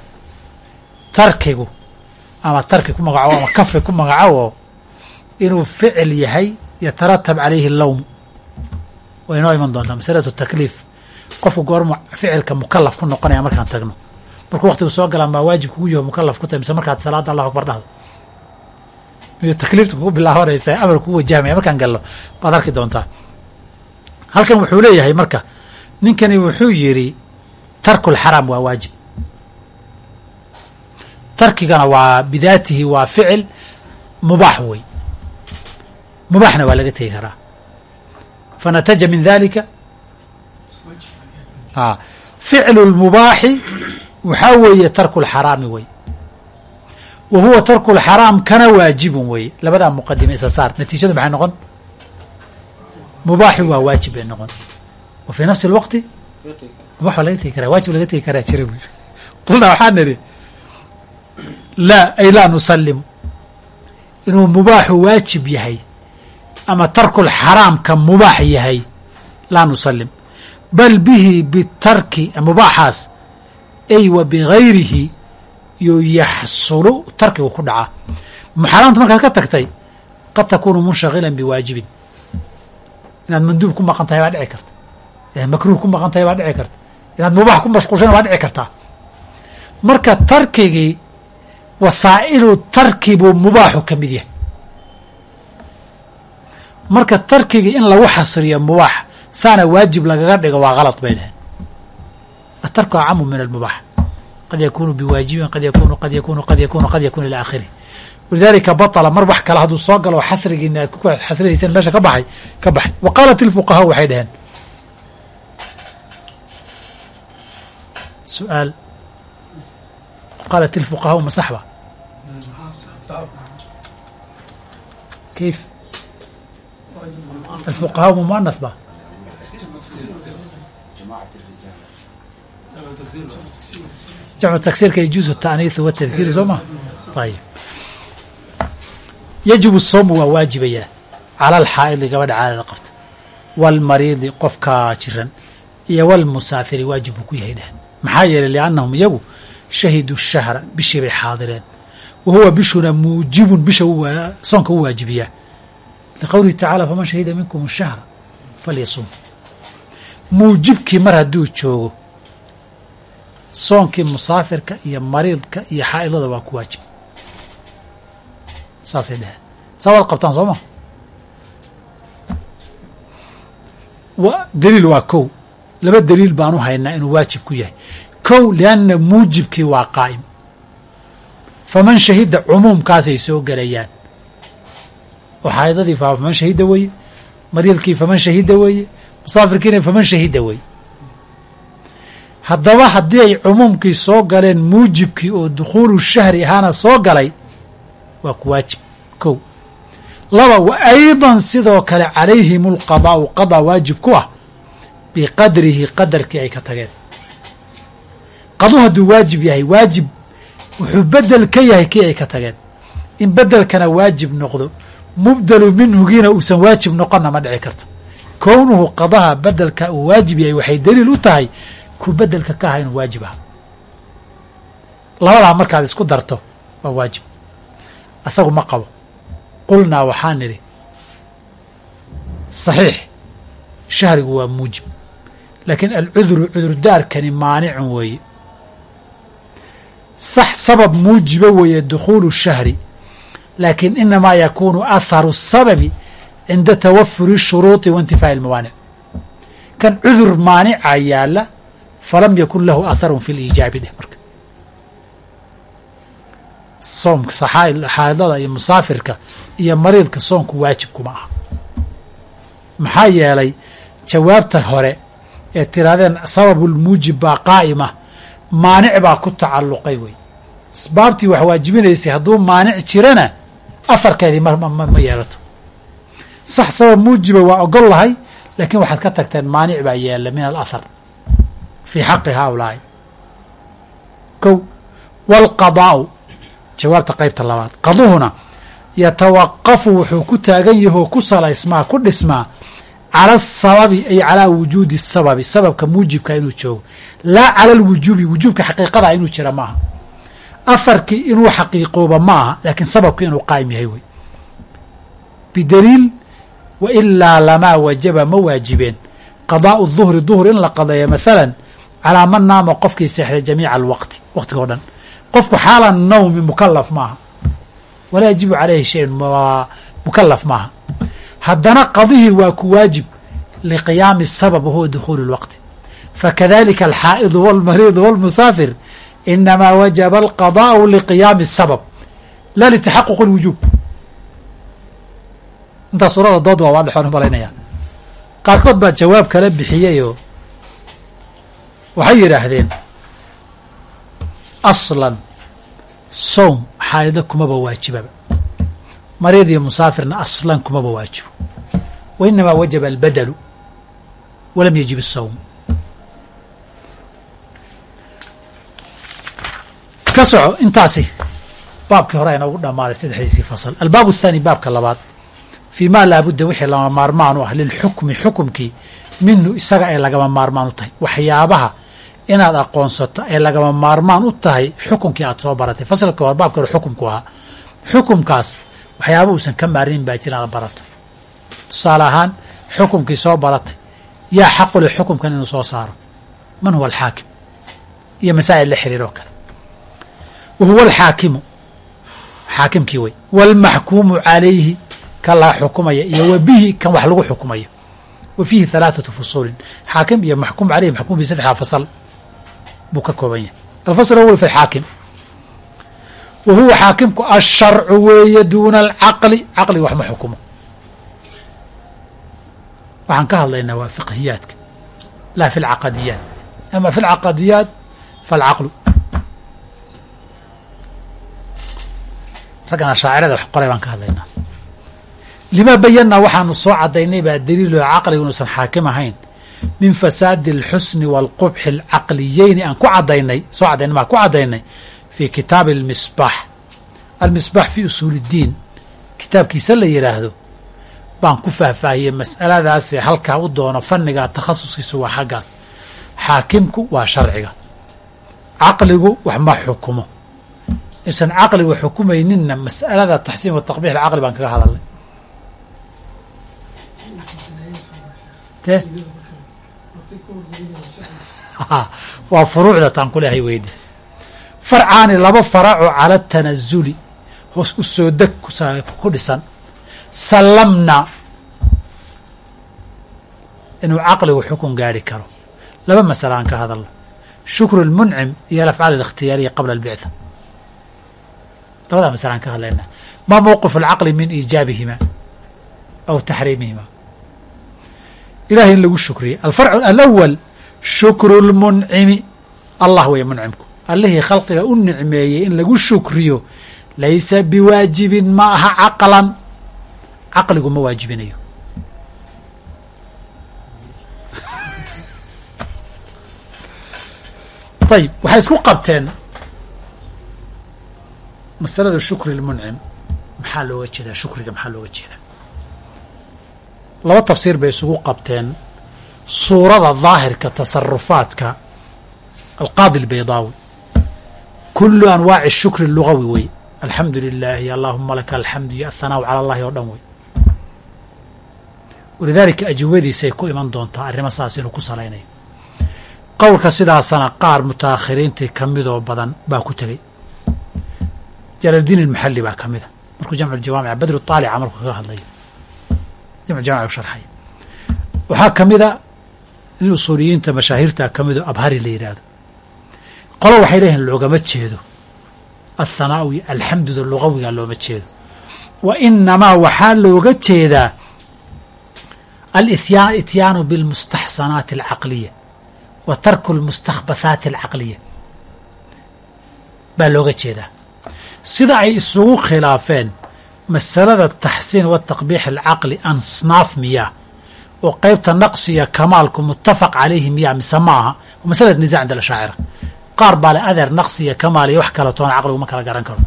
Speaker 1: tarkigu ama tarki ku magacaabo ama kafi ku magacaabo inuu ficil yahay yataratab calayhi lowm waa inoo iman doontaa masalatu takliif qofku goormu ficilka mukalaf ku noqonaya markaan tagno. Markuu waktigu soo galaan baa waajib kugu yaho mukalaf ku tahay mise markaad salaada allahu akbar dhahdo. Iyo takliifta kugu bilaabanaysa amar kugu wajahmaya markaan galno baad arki doontaa. Halkan wuxuu leeyahay marka ninkani wuxuu yidhi tarku lxaraam waa waajib. Tarkigana waa bidaatihi waa ficil mubaax wey mubaaxna waa laga tegi karaa. Fanataja min dalika ficlu lmubaaxi waxaa weeye tarku lxaraami wey. Wa huwa tarku lxaraam kana waajibun weye labadaa muqadime isa saar. Natiijadu maxay noqon? Mubaaxi waa waajib bay noqon. Wa fii nafsi اlwaqti mubaax waa laga tegi karaa waajib laga tegi karaa jira bu yiri qulnaa waxaa nidhi laa ay laa nusalimu inuu mubaaxu waajib yahay ama tarku lxaraamka mubaax yahay laa nusalim bal bihi bitarki mubaaxaas ay wa bigayrihi yo yaxsulu tarkigu ku dhacaa xaraamta markaad ka tagtay qad takunu munshagilan biwaajibin. Inaad manduub ku maqan tahay baa dhici karta. Inaad makruuh ku maqan tahay baa dhici karta. Inaad mubaax ku mashquulshana waa dhici kartaa marka tarkigii wasaa'ilu tarki buu mubaaxu ka mid yahay marka tarkigii in lagu xasriyo mubaax saana waajib lagaga dhigo waa kalad bay dhaheen atarku acamu min almubaax. Qad yakunu biwaajibin qad yakunu qad yakunu qad yakunu qad yakunu ila aakhirih walidalika baطla mar wax kale hadduu soo galo xasrigiina aad ku xasrinayseen meesha ka baxay ka baxay. Wa qaalat ilfuqahaa waxay dhaheen. Su'aal. Qaalat ilfuqahaa ma saxba kayf الفقهاء مؤنث ba جمع تكسيرka يجuز التأنيث والتذكير soo ma ayب يجب الصوم waa waaجibaya calى الxاaئdi gabadha caadada qabta والmariidi qofkaa jiran iyo والmusaafiri waajib buu ku yahay dheh maxaa yeelay لأnnahum iyagu shahiduu الشhهرa bishii bay xaadireen wa huwa bishuna muujibun bisha soonka u waajibiyaa liqowlihi tacaala faman shahida minkum shahra falyasum muujibkii mar hadduu joogo soonkii musaafirka iyo mariidka iyo xaa'idada waa ku waajib saasay dheheen saa waad qabtaan soo ma daliil waa kow laba daliil baanu haynaa inuu waajib ku yahay kow lianna muujibkii waa qaa'im faman shahida cumuumkaasay soo gelayaan xaa'idadii faman shahida weeye mariidkii faman shahida weeye musaafirkiina faman shahida weeye haddaba haddii ay cumuumkii soo galeen muujibkii oo dukhuulu shahri ahaana soo galay waa ku waajib kow laba wa aydan sidoo kale calayhim alqadaa'u qadaa waajib ku ah biqadrihi qadarkii ay ka tageen qadu hadduu waajib yahay waajib wuxuu bedel ka yahay kii ay ka tageen in bedelkana waajib noqdo mubdelu minhugiina uusan waajib noqonna ma dhici karto. Kownuhu qadaha bedelka uu waajib yahay waxay daliil u tahay ku bedelka ka aha inuu waajib aha. Labadaa markaad isku darto waa waajib. Asagu ma qabo. Qulnaa waxaa nidhi saxiix shahrigu waa muujib. Laakiin alcuduru cudurdaarkani maanicun weeye. Sax sabab muujiba weeye dukhuulu shahri laakiin inamaa yakuunu atharu sababi cinda tawafuri shuruuطi wa intifaa'i اlmawaanic kan cudur maanica yaalla falam yakun lahu atharun fi liijaabi dheh marka soomka xaadada iyo musaafirka iyo mariidka soomku waajibkuma aha maxaa yeelay jawaabta hore ee tirahdeen sababulmuujib baa qaa'ima maanic baa ku tacalluqay wey asbaabtii wax waajibinaysay hadduu maanic jirana afarkeedii ma yeelato. Sax sabab muujiba waa ogol lahay laakiin waxaad ka tagteen maanic baa yeela min alathar fii xaqi haaulaa'i kow waalqadaa'u jawaabta qaybta labaad. Qaduhuna yatawaqafu wuxuu ku taagan yahoo ku salaysmaa ku dhismaa cala asababi ay calaa wujuudi sababi. Sababka muujibka inuu joogo. Laa cala alwujuubi wujuubka xaqiiqada inuu jira maaha afarkii inuu xaqiiqooba maaha laakiin sababki inuu qaa'im yahay wey bidaliil wa ilaa lamaa wajaba ma waajibeen qadaa'u duhri duhr in la qadeeyo maalan calaa man naama qofkii seexday jamiica alwaqti waqtiga o dhan qofku xaala nawmi mukalaf maaha walaa yajibu calayhi shayun mukalaf maaha haddana qadihii waa ku waajib liqiyaami sabab wahuwa dukhuulu اlwaqti fakadalika alxaa'idu wاlmariidu wاlmusaafir inamaa wajaba alqadaءu liqiyaami الsabab la litaxaquq اlwujuub intaa suurada dood waa waadix waan umalaynaya qaarkood baa jawaab kala bixiyeyoo waxay yidhaahdeen aslan sowm xaaido kumaba waajibaba mariid iyo musaafirna aslan kumaba waajibo wa inamaa wajaba albadalu walam yajib الsawm ka soco intaasi. Baabkii hore aynoogu dhammaaday saddexdiisii fasal. Albaab الthaani baabka labaad. Fii ma laabudda wixii lama maarmaan u ah lilxukmi xukumkii minhu isaga ay lagama maarmaan u tahay. Waxyaabaha inaad aqoonsato ay lagama maarmaan u tahay xukumkii aad soo baratay. Fasalka hore baabka hore xukumku ahaa xukumkaas waxyaaba uusan ka maarmin baa jira inaad barato. Tusaale ahaan xukumkii soo baratay yaa xaqu leh xukumkan inuu soo saaro? Man huwa alxaakim? Iyo masaa'il la xiriir oo kale wa huwa alxaakimu xaakimkii wey waalmaxkuumu calayhi kan la xukumaya iyo wa bihi kan wax lagu xukumayo wa fiihi halaaثatu fusuulin xaakim iyo maxkuum caleyhi maxkuum bi saddexdaa fasal buu ka kooban yahay alfasl awal fi xaakim wa huwa xaakimku asharcu weeye duuna alcaqli caqliga wax ma xukumo waxaan ka hadlaynaa waa fiqhiyaadka laa fi lcaqadiyaat ama fi lcaqadiyaat falcaqlu raggana shaacirada wax qoray baan ka hadlaynaa. Lima bayanaa waxaanu soo cadaynay baa daliiloo caqligu inuusan xaakim ahayn. Min fasaadi alxusni waalqubxi alcaqliyeyni aan ku cadaynay soo cadaynay maa ku cadaynay fii kitaabi almisbaax almisbaax fii usuuliiddiin kitaabkiisa la yidhaahdo baan ku faahfaahiyey mas'aladaasee halkaa u doono fanniga takhasuskiisu waa xaggaas. Xaakimku waa sharciga. Caqligu wax ma xukumo isan caqliga xukumayninna mas'alada taxsiin wa taqbiix alcaqli baan kaga hadalnay. Te? Waa furuucda taan ku lehay weydi farcaani laba faracoo cala tanazuli hoos u soo deg ku dhisan. Sallamna inuu caqligu xukun gaari karo. Laba masale aan ka hadalno. Shukru اlmuncim iyo alafcaal اlikhtiyaariya qabla albictha labadaa masale aan ka hadlaynaa ma mowqif alcaqli min iijaabihima aw taxriimihima. Ilahay in lagu shukriye alfarc alawal shukru اlmuncimi allah weeye muncimku. Allihii khalqiga u nicmeeyey in lagu shukriyo laysa biwaajibin ma aha caqlan. Caqligu ma waajibinayo. Ayib waxay isku qabteen masalada shukri lmuncim maxaa looga jeedaa? Shukriga maxaa looga jeedaa? Laba tafsiir bay isugu qabteen. Suurada daahirka tasarufaadka alqaadi albaydaawi kulu anwaaci shukri lugawi wey. Alxamdu lilaahi allahuma laka alxamdu iyo athanaau cala allahi oo dhan wey. Walidaalika ajwadiisay ku iman doontaa arrimo saas inuu ku salaynayo. Qowlka sidaasana qaar mutaakhiriintii ka midoo badan baa ku tegey jalaaldiin ilmaxalli baa ka mida markuu jamcu jawaamica badru taalica markuu kaga hadlayo. Jamcu jawamic u sharxaya waxaa ka mida in usuuliyiinta mashaahiirta ka mido abhari la yidhaahdo qolo waxay leeyihiin loogama jeedo. Athanaau iyo alxamduda lugawiga looma jeedo. Wa inamaa waxaa looga jeedaa alityaa ityaanu bilmustaxsanaati alcaqliya wa tarku lmustakhbathaati alcaqliya. Baa looga jeedaa sida ay isugu khilaafeen masalada taxsiin wataqbiix alcaqli ansnaaf miyaa oo qeybta naqsiya kamaalku muttafaq calayhi miyaa mise ma aha masalada nisac cinda ashaacira qaar baa le adeer naqsiya kamaal iyo wax kale toona caqligu ma kala garan karo.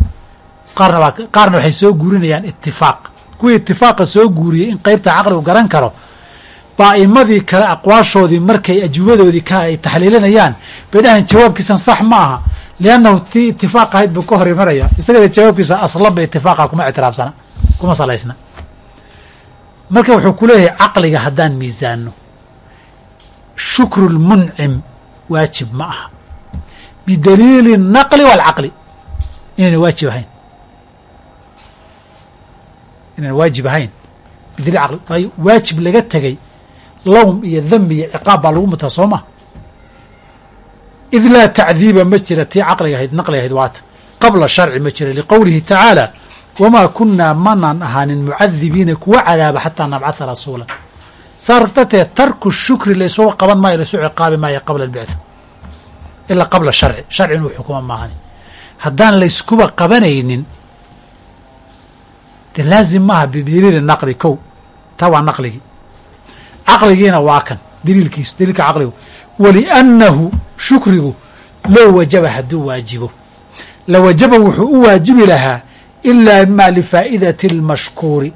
Speaker 1: Qaarna qaarna waxay soo guurinayaan itifaaq kuwii itifaaqa soo guuriyey in qeybta caqligu garan karo baa'imadii kale aqwaashoodii markay ajubadoodii ka ay taxliilinayaan bay dhahayn jawaabkiisan sax ma aha liannahu ti itifaaq ahayd buu ka hor imanaya isagana jawaabkiisa aslaba itifaaqa kuma ictiraafsana kuma salaysna marka wuxuu ku leeyahay caqliga haddaan miisaano shukru lmuncim waajib ma aha bidaliili naqli waalcaqli inayna waajib ahayn inayna waajib ahayn bidaliil caqli waayo waajib laga tegay lawm iyo dami iyo ciqaab baa lagu mutaa soo ma id laa tacdiiba ma jira tii caqliga ahayd naqli ahayd waata qabla sharci ma jira liqowlihi tacaala wamaa kunaa manaan ahaanin mucadibiina kuwa cadaaba xataa nabcatha rasuula saar darteed tarku shukri laysuga qaban maayo laysu ciqaabi maayo qabla albictha ilaa qabla sharci sharci inuu xukuma maahani haddaan layskuba qabanaynin de laazim maaha bidaliili naqli kow taa waa naqligii caqligiina waa kan daliilkiisu daliilka caqligu waliannahu shukrigu low wajaba hadduu waajibo. La wajaba wuxuu u waajibi lahaa ilaa ma lifaa'idati اlmashkuuri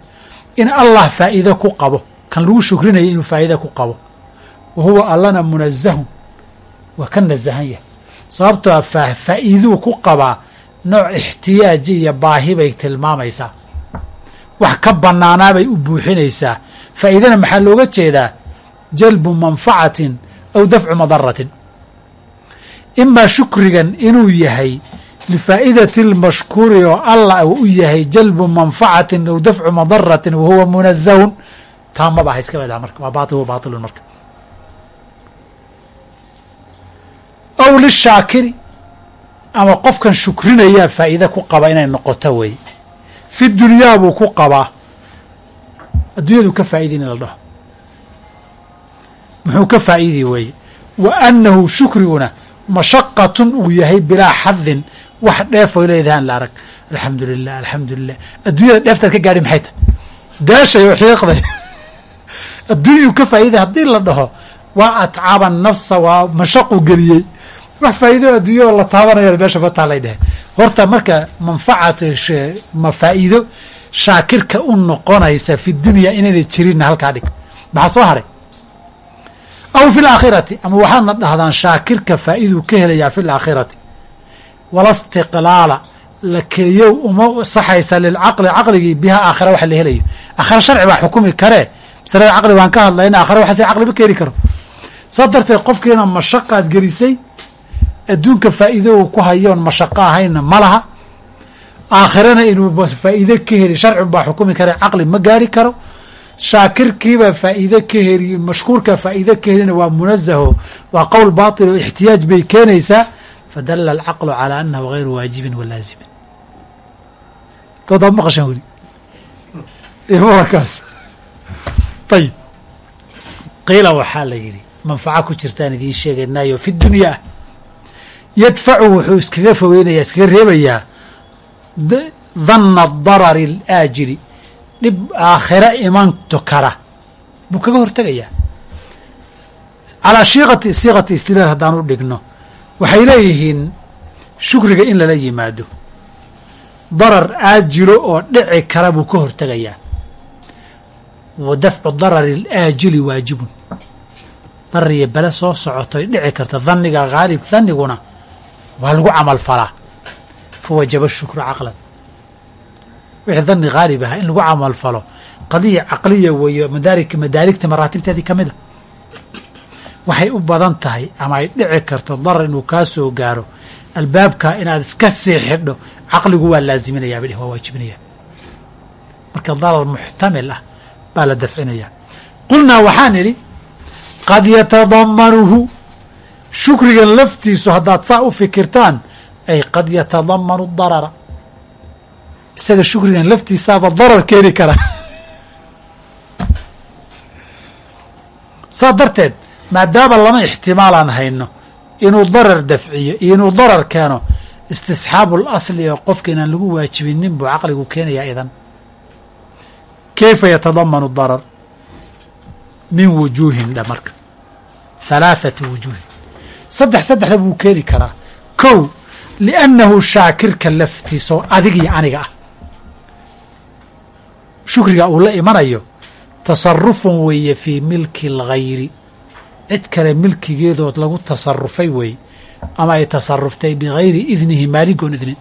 Speaker 1: in allah faa'iide ku qabo. Kan lagu shukrinaya inuu faa'iide ku qabo. Wa huwa allana munazahun waa ka nasahan yahay. Sababtoo faa'iiduu ku qabaa nooc ixtiyaaji iyo baahi bay tilmaamaysaa. Wax ka bannaanaa bay u buuxinaysaa. Faa'iidana maxaa looga jeedaa? Jalbu manfacatin aw dafcu madaratin imaa shukrigan inuu yahay lifaa'idati اlmashkuuri oo allah u yahay jalbu manfacatin aw dafcu madaratin wa huwa munazahun taa maba ha iska wadaa marka waa baatil wa baatilun marka aw lishaakiri ama qofkan shukrinayaa faa'iide ku qaba inay noqoto wey fi dunyaa buu ku qabaa adduunyadu ka faa'idayn in la dhaho muxuu ka faa'iidi weeye wa annahu shukriguna mashaqatun uu yahay bilaa xadin wax dheefoy leedahaan la arag. Alxamdu lilah alxamdu lilah adduunyada dheeftaad ka gaadhi maxay tahy daashay oo xiiqday. Adduunyuu ka faa'iday haddii la dhaho waa atcaba nafsa waa mashaqu geliyey. Wax faa'iido adduunya oo la taabanaya meesha mataa lay dheheen horta marka manfacat ma faa'iido shaakirka u noqonaysa fi dunya inaynay jirinna halkaa dhig. Maxaa soo haray aw fi laakhirati ama waxaadna dhahdaan shaakirka faa'iiduu ka helayaa fi laakhirati wala istiqlaala la keliyow uma saxaysa lilcaqli caqligii biha aakhira waxa la helayo. Aakhira sharci baa xukumi karee masalada caqli baan ka hadlayna aakhira waxaase caqli ma keeni karo. Saas darteed qofkiina mashaqaad gelisay adduunka faa'iido uu ku hayoon mashaqo ahayna ma laha. Aakhirana inuu faa'iide ka heli sharcin baa xukumi kare caqli ma gaari karo shaakirkiiba faa'iide ka heli mashkuurka faa'iide ka helina waa munazaho waa qowl baatil oo ixtiyaaj bay keenaysaa. Fadala alcaqlu calaa annahu gayru waajibin wa laazimin doodaa maqashaan weli. Warkaas ayib qiila waxaa la yidhi manfaco ku jirtaan idiin sheegaynaayo fi dunyaa yadfacu wuxuu iskaga fogeynaya iskaga reebayaa danna darari alaajili dhib aakhira imanto kara buu kaga hortegayaa. Calaa shiiqati siiqati istilaal u dhigno waxay leeyihiin shukriga in lala yimaado. Darar aajilo oo dhici kara buu ka hortegayaa. Wa dafcu darari alaajili waajibun. Darar iyo bele soo socotoy dhici karta dhanniga haalib dhaniguna waa lagu camal falaa. Fawajaba shukru caqlan wixii dhanni haalib aha in lagu camal falo. Qadiya caqliya weeye madaarik madaarigta maraatibteedii ka mid a. Waxay u badan tahay ama ay dhici karto darar inuu kaa soo gaaro. Albaabka inaad iska sii xidho caqligu waa laaziminayaa bay dheh waa waajibinayaa marka darar muxtamil ah baa la dafcinayaa qulnaa waxaan idhi qad yatadamanuhu shukrigan laftiisu haddaad saa u fikirtaan ay qad yatadamanu darara isaga shukrigan laftiisaaba darar keeni kara. Saa darteed maadaama lama ixtimaalaan hayno inuu darar dafciyo iyo inuu darar keeno istisxaabu lasli oo qofka inaan lagu waajibinin buu caqligu keenayaa idan. Kayfa yatadamanu darar? Min wujuuhin dha marka. Halaathati wujuuhin. Saddex saddexda buu keeni karaa. Kow liannahu shaakirka laftiisoo adig iyo aniga ah shukriga uu la imanayo tasarufun weeye fii milki alghayri. Cid kale milkigeedood lagu tasarufay weeye ama ay tasaruftay bigayri idnihi maaligoon idnin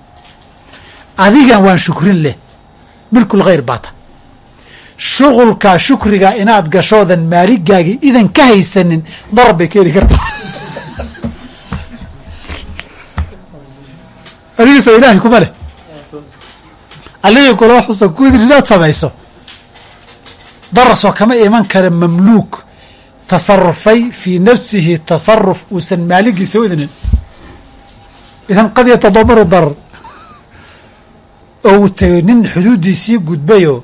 Speaker 1: adigan waan shukrin leh milkulghayr baata shuqulkaa shukriga inaad gashoodan maaligaagii idan ka haysanin darar bay keeni kartaa. Adigiisoo ilaahay kuma leh allihii kula xusa ku idin inaad samayso darasoo kama iman kara mamluuk. Tasarufay fii nafsihi tasaruf uusan maaligiisa u idnin idan qad yatadamanu darar oo uu tago nin xuduuddiisii gudbayoo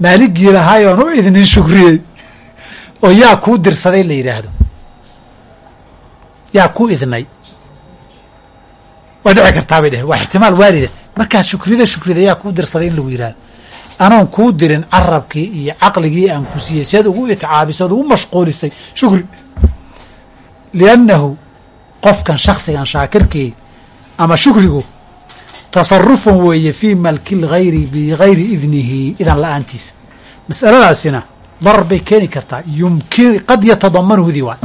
Speaker 1: maaligii lahaay oon u idnin shukriyey. Oo yaa kuu dirsaday la yidhaahdo yaa kuu idnay way dhici kartaa bay dheheen waa ixtimaal waalida markaas shukrida shukrida yaa kuu dirsaday in lagu yidhahdo anoon kuu dirin carabkii iyo caqligii aan ku siiyey seed ugu itcaabisay ood ugu mashquulisay shukri. Liannahu qofkan shaksigan shaakirkii ama shukrigu tasarufun weeye fii malki lgayri bigayri idnihi idan la'aantiisa masaladaasina darar bay keeni kartaa. Yumkin qad yatadamanuhudii waa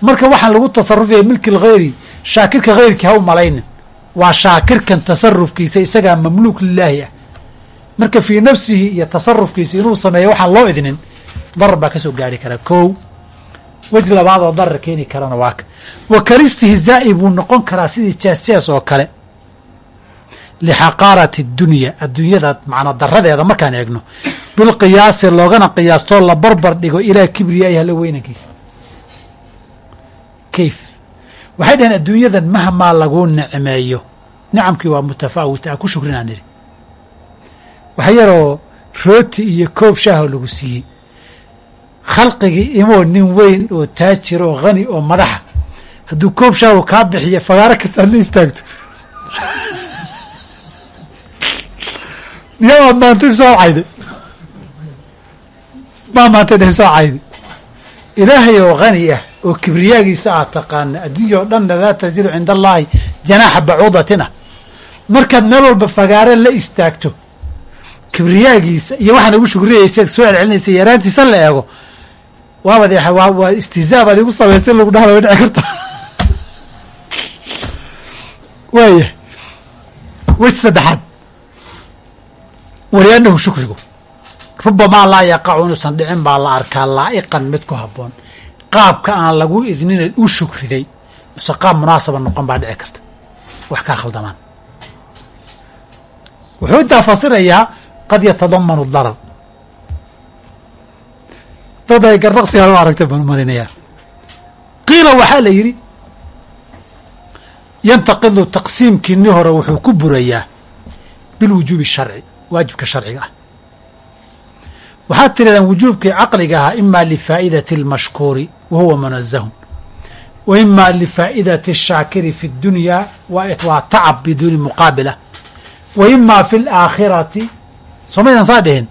Speaker 1: marka waxaan lagu tasarufaya milki lghayri shaakirka hayrkii ha u malaynin waa shaakirkan tasarufkiisa isagaa mamluuk lilaahi ah. Marka fii nafsihi iyo tasarufkiisa inuu sameeyo waxaan loo idnin. Darar baa ka soo gaari karaa kow wej labaad oo darar keeni karana waa ka. Wa kalistihzaa'i buu noqon karaa sidii jaasjaas oo kale. Lixaqaarati dunya adduunyada macna daradeeda markaan eegno. Bilqiyaasi loogana qiyaastoo la barbar dhigo ilaa kibriyaaiha la weynankiisa. Kayf waxay dhaheen adduunyadan mahmaa laguu nicmeeyo nicamkii waa mutafaawita a ku shukrinaa nidhi. Waxa yaroo rooti iyo koob shaahoo lagu siiyey. Khalqigii imoo nin weyn oo taajir oo khani oo madaxa. Hadduu koob shaahu kaa bixiyo fagaaro kasta ad la istaagto. Niyamaad maantay soo maa maantay dheh soo cayde ilaahay oo khani ah oo kibriyaagiisa aad taqaana adduunya oo dhanna laa tanzilu cinda allaahi janaaxa bacuudatin ah markaad meel walba fagaare la istaagto kibriyaagiisa iyo waxaan ugu shukriyayseed soo celcelinaysa yaraantiisa la eego waabad waa istihzaa baad igu samaystay lagu dhahla way dhici karta waaya wej saddexaad. Waliannahu shukrigu rubamaa laa yaqacu inuusan dhicin baa la arkaa laa'iqan mid ku habboon. Qaabka aan lagu idninayd u shukriday use qaab munaasaba noqon baa dhici karta. Wax kaa khaldamaan wuxuu intaa fasirayaa qad yatadamanu darar. Dad ay garnaqsigaan u aragtay baan umalinayaa qiila waxaa la yidhi yantaqidu taqsiimkiini hore wuxuu ku burayaa bilwujuubi sharci waajibka sharciga ah waxaad tirahdaan wujuubkii caqliga ahaa ima lifaa'idati اlmashkuuri wa huwa munazahun wa ima lifaa'idati الshaakiri fi اddunya waa tacab biduuni muqaabilah wa ima fi اlaakhirati soomaydan saa dheheen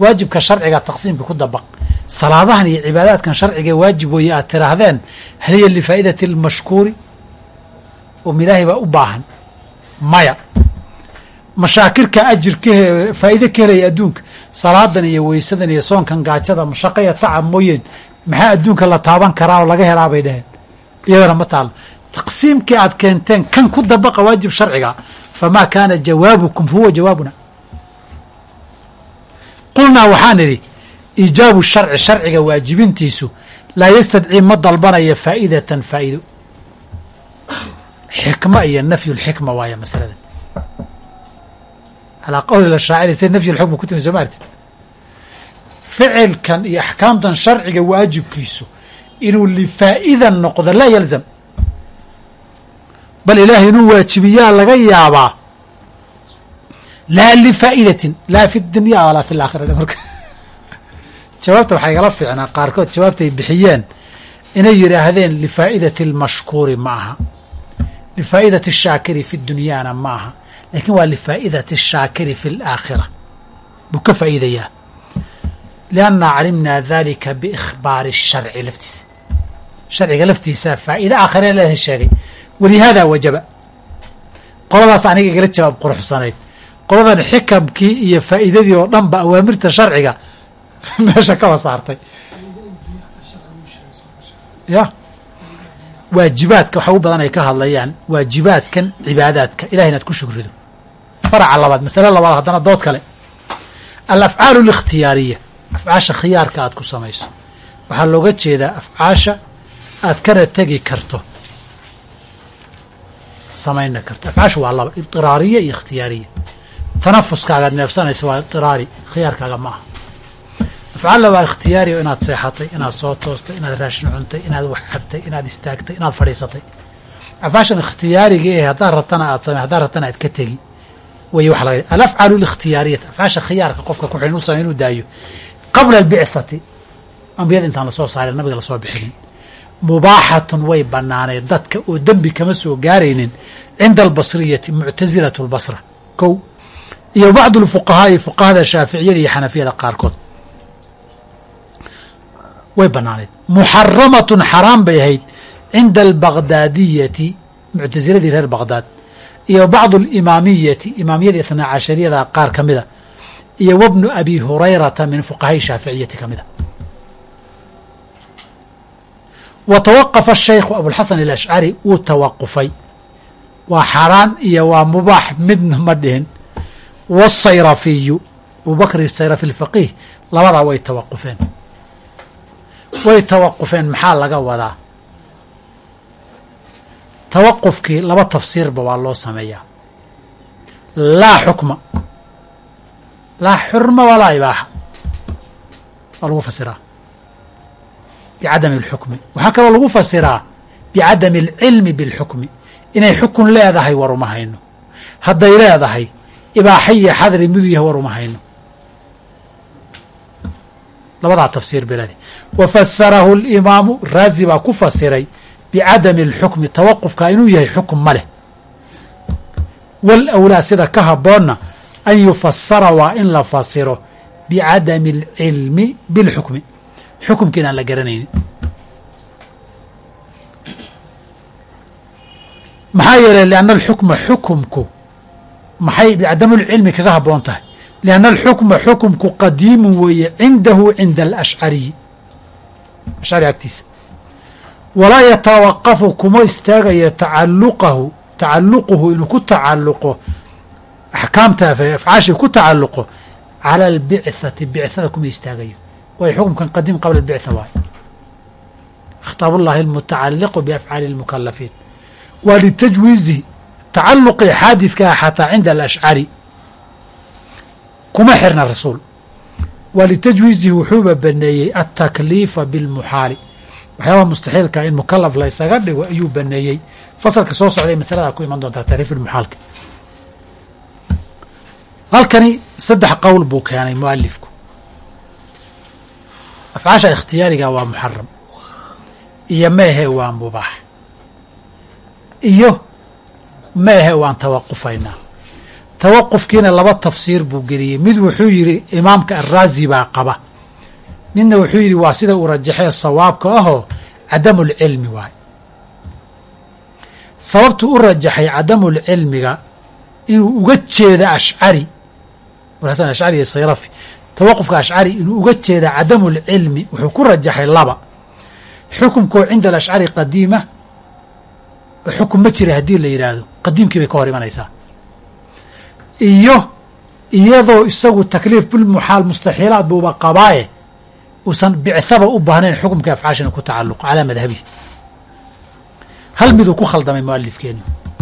Speaker 1: waajibka sharciga taqsiimka ku dabaq salaadahan iyo cibaadaadkan sharciga waajib weeye aad tiraahdeen hal hiya lifaa'idati اlmashkuuri oo ilaahay baa u baahan maya mashaakirka ajir ka he faa'iide ka helaya adduunka salaadan iyo weysadan iyo soonkan gaajada mashaqaya tacab mooyeen maxaa adduunka la taaban karaa oo laga helaa bay dhaheen? Iyadana ma taalo taqsiimkii aad keenteen kan ku dabaqa waajib sharciga famaa kaana jawaabukum fahuwa jawaabuna. Qulnaa waxaan idhi iijaabu sharci sharciga waajibintiisu laa yastadcii ma dalbanaya faa'idatan faa'ido xikma iyo nafyu lxikma waaya masalada calaa qowli la shaaciri say nafyu lxukma ku timi soo ficilkan iyo axkaamtan sharciga waajibkiisu inuu lifaa'ida noqdo laa yalzam bal ilaahay inuu waajibiyaa laga yaabaa laa lifaa'idatin laa fi dunya walaa fi laakhira marka jawaabta waxaa igala fiicnaa qaarkood jawaabta ay bixiyeen inay yidhaahdeen lifaa'idati almashkuuri ma aha lifaa'idati ashaakiri fi dunyaana ma aha laakiin waa lifaa'idati ashaakiri fi alaakhira buu ka faa'iidayaa lianna calimnaa dalika biikhbaari الsharci laftiisa sharciga laftiisaa faa'iide aakhire leedahay sheegay walihaada wajaba qoladaas aniga igala jawaab quruxsanayd qoladan xikamkii iyo faa'iidadii oo dhan ba awaamirta sharciga meesha ka wasaartay ya waajibaadka waxa u badan ay ka hadlayaan waajibaadkan cibaadaadka ilahay inaad ku shukrido faraca labaad masale labaad haddana dood kale. Alafcaalu اlikhtiyaariya afcaasha khiyaarka aad ku samayso. Waxaa looga jeedaa afcaasha aad kana tegi karto. Samayna karto. Afcaasha waa laba idiraariya iyo ikhtiyaariya tanafuskaagaad neefsanaysa waa idiraari khiyaarkaaga ma afcaalla waa ikhtiyaari o inaad seexatay inaad soo toostay inaad raashin cuntay inaad wax cabtay inaad istaagtay inaad fadhiisatay. Afcaashan ikhtiyaariga eh haddaad rabtana aad samey haddaad rabtana aad ka tegi wey waxa laga alafcalu likhtiyaariyata afcaasha khiyaarka qofka ku xidhan u samey inuu daayo. Qabla albicthati ambiyada intaan la soo saarin nabiga la soo bixinin mubaaxatun way banaaneen dadka oo dembi kama soo gaaraynin. Cinda albasriyati muctasilatu lbasra kow. Iyo bacdu lfuqahaa'i fuqahada shaaficiyada iyo xanafiyada qaarkood. Way banaaneed muxaramatun xaraam bay ahayd. Cinda albagdaadiyati muctasiladii reer bagdaad iyo bacdu alimaamiyati imaamiyadii ithnaa cashariyada qaar ka mida iyo wabnu abi hurayrata min fuqahaai shaaficiyati ka mida. Wa tawaqafa shaykhu abulxasan alashcari wuu tawaqufay. Waa xaaraan iyo waa mubaax midna ma dhihin. Wasayrafiyu abubakr sayrafi alfaqiih labadaa way tawaqufeen. Way tawaqufeen maxaa laga wadaa tawaqufkii laba tafsiirba waa loo sameeyaa laa xukma laa xurma walaa ibaaxa waa lagu fasiraa bicadami اlxukmi waxaa kaloo lagu fasiraa bicadami اlcilmi biاlxukmi inay xukun leedahay war uma hayno hadday leedahay ibaaxaiyo xadri midu yahay war uma hayno labadaa tafsiir beladi wa fasarahu اlimaamu raazi baa ku fasiray bicadami اlxukmi tawaqufka inuu yahay xukm ma leh wاlawlaa sida ka haboonna an yufasara waa in la fasiro bicadami اlcilmi biاlxukmi xukumki inaan la garanaynin maxaa yeelay lianna alxukma xukumku maxay bicadamulcilmi kaga haboon tahay lianna alxukma xukumku qadiimun weeye cindahu cinda alashcariyi ashcari agtiisa walaa yatawaqafu kuma istaagayo tacaluqahu tacaluquhu inuu ku tacaluqo axkaamta afcaashii ku tacaluqo cala albicthati bicthada kuma istaagayo. Way xukumkan qadiim qabla albictha waayo. Khitaab ullahi almutacaliqu biafcaali اlmukalafiin waa litajwiizihi tacaluqii xaadidka ah xataa cinda alashcari. Kuma xirna rasuul. Waa litajwiizihi wuxuuba baneeyey altakliifa bilmuxaali waxyaabaha mustaxiilka in mukalaf la ysaga dhigo ayuu baneeyey. Fasalka soo socday masalada ku iman doontaa tacriif ilmuxaalka halkani saddex qowl buu keenay mualifku afcaasha ikhtiyaariga waa muxaram iyo meehe waa mubaax. Iyo meehe waan tawaqufaynaa. Tawaqufkiina laba tafsiir buu geliyey. Mid wuxuu yidhi imaamka araazi baa qaba midna wuxuu yidhi waa sida uu rajaxee sawaabka ahoo? Cadamulcilmi waay. Sababtuu u rajaxay cadamulcilmiga inuu uga jeeda ashcari xasan ashcari iyo sayrafi. Tawaqufka ashcari inuu uga jeeda cadamulcilmi wuxuu ku rajaxay laba. Xukumkoo cinda alashcari qadiima xukun ma jira haddii la yidhaahdo. Qadiimkii bay ka hor imanaysaa. Iyo iyadoo isagu takliif bilmuxaal mustaxiilaad buuba qabaaye uusan bicaba u baahnayn xukumka afcaashana ku tacaluq calaa madhabihi. Hal miduu ku khaldamay mualifkeenu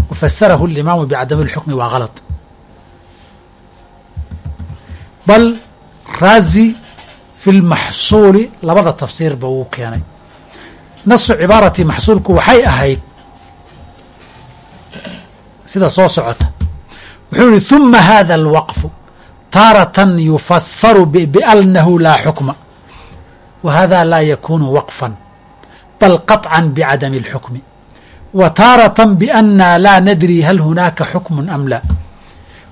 Speaker 1: wafasarahu اlimaamu bicadami اlxukmi waa halad bal raazi fi lmaxsuuli labada tafsiirba wuu keenay. Nasu cibaarati maxsuulku waxay ahayd sida soo socota. Wuxuu yihi uma hada alwaqfu taaratan yufasaru biannahu laa xukma wahada laa yakuunu waqfan bal qaطcan bicadami اlxukmi wa taaratan biannaa laa nadri hal hunaaka xukmun am laa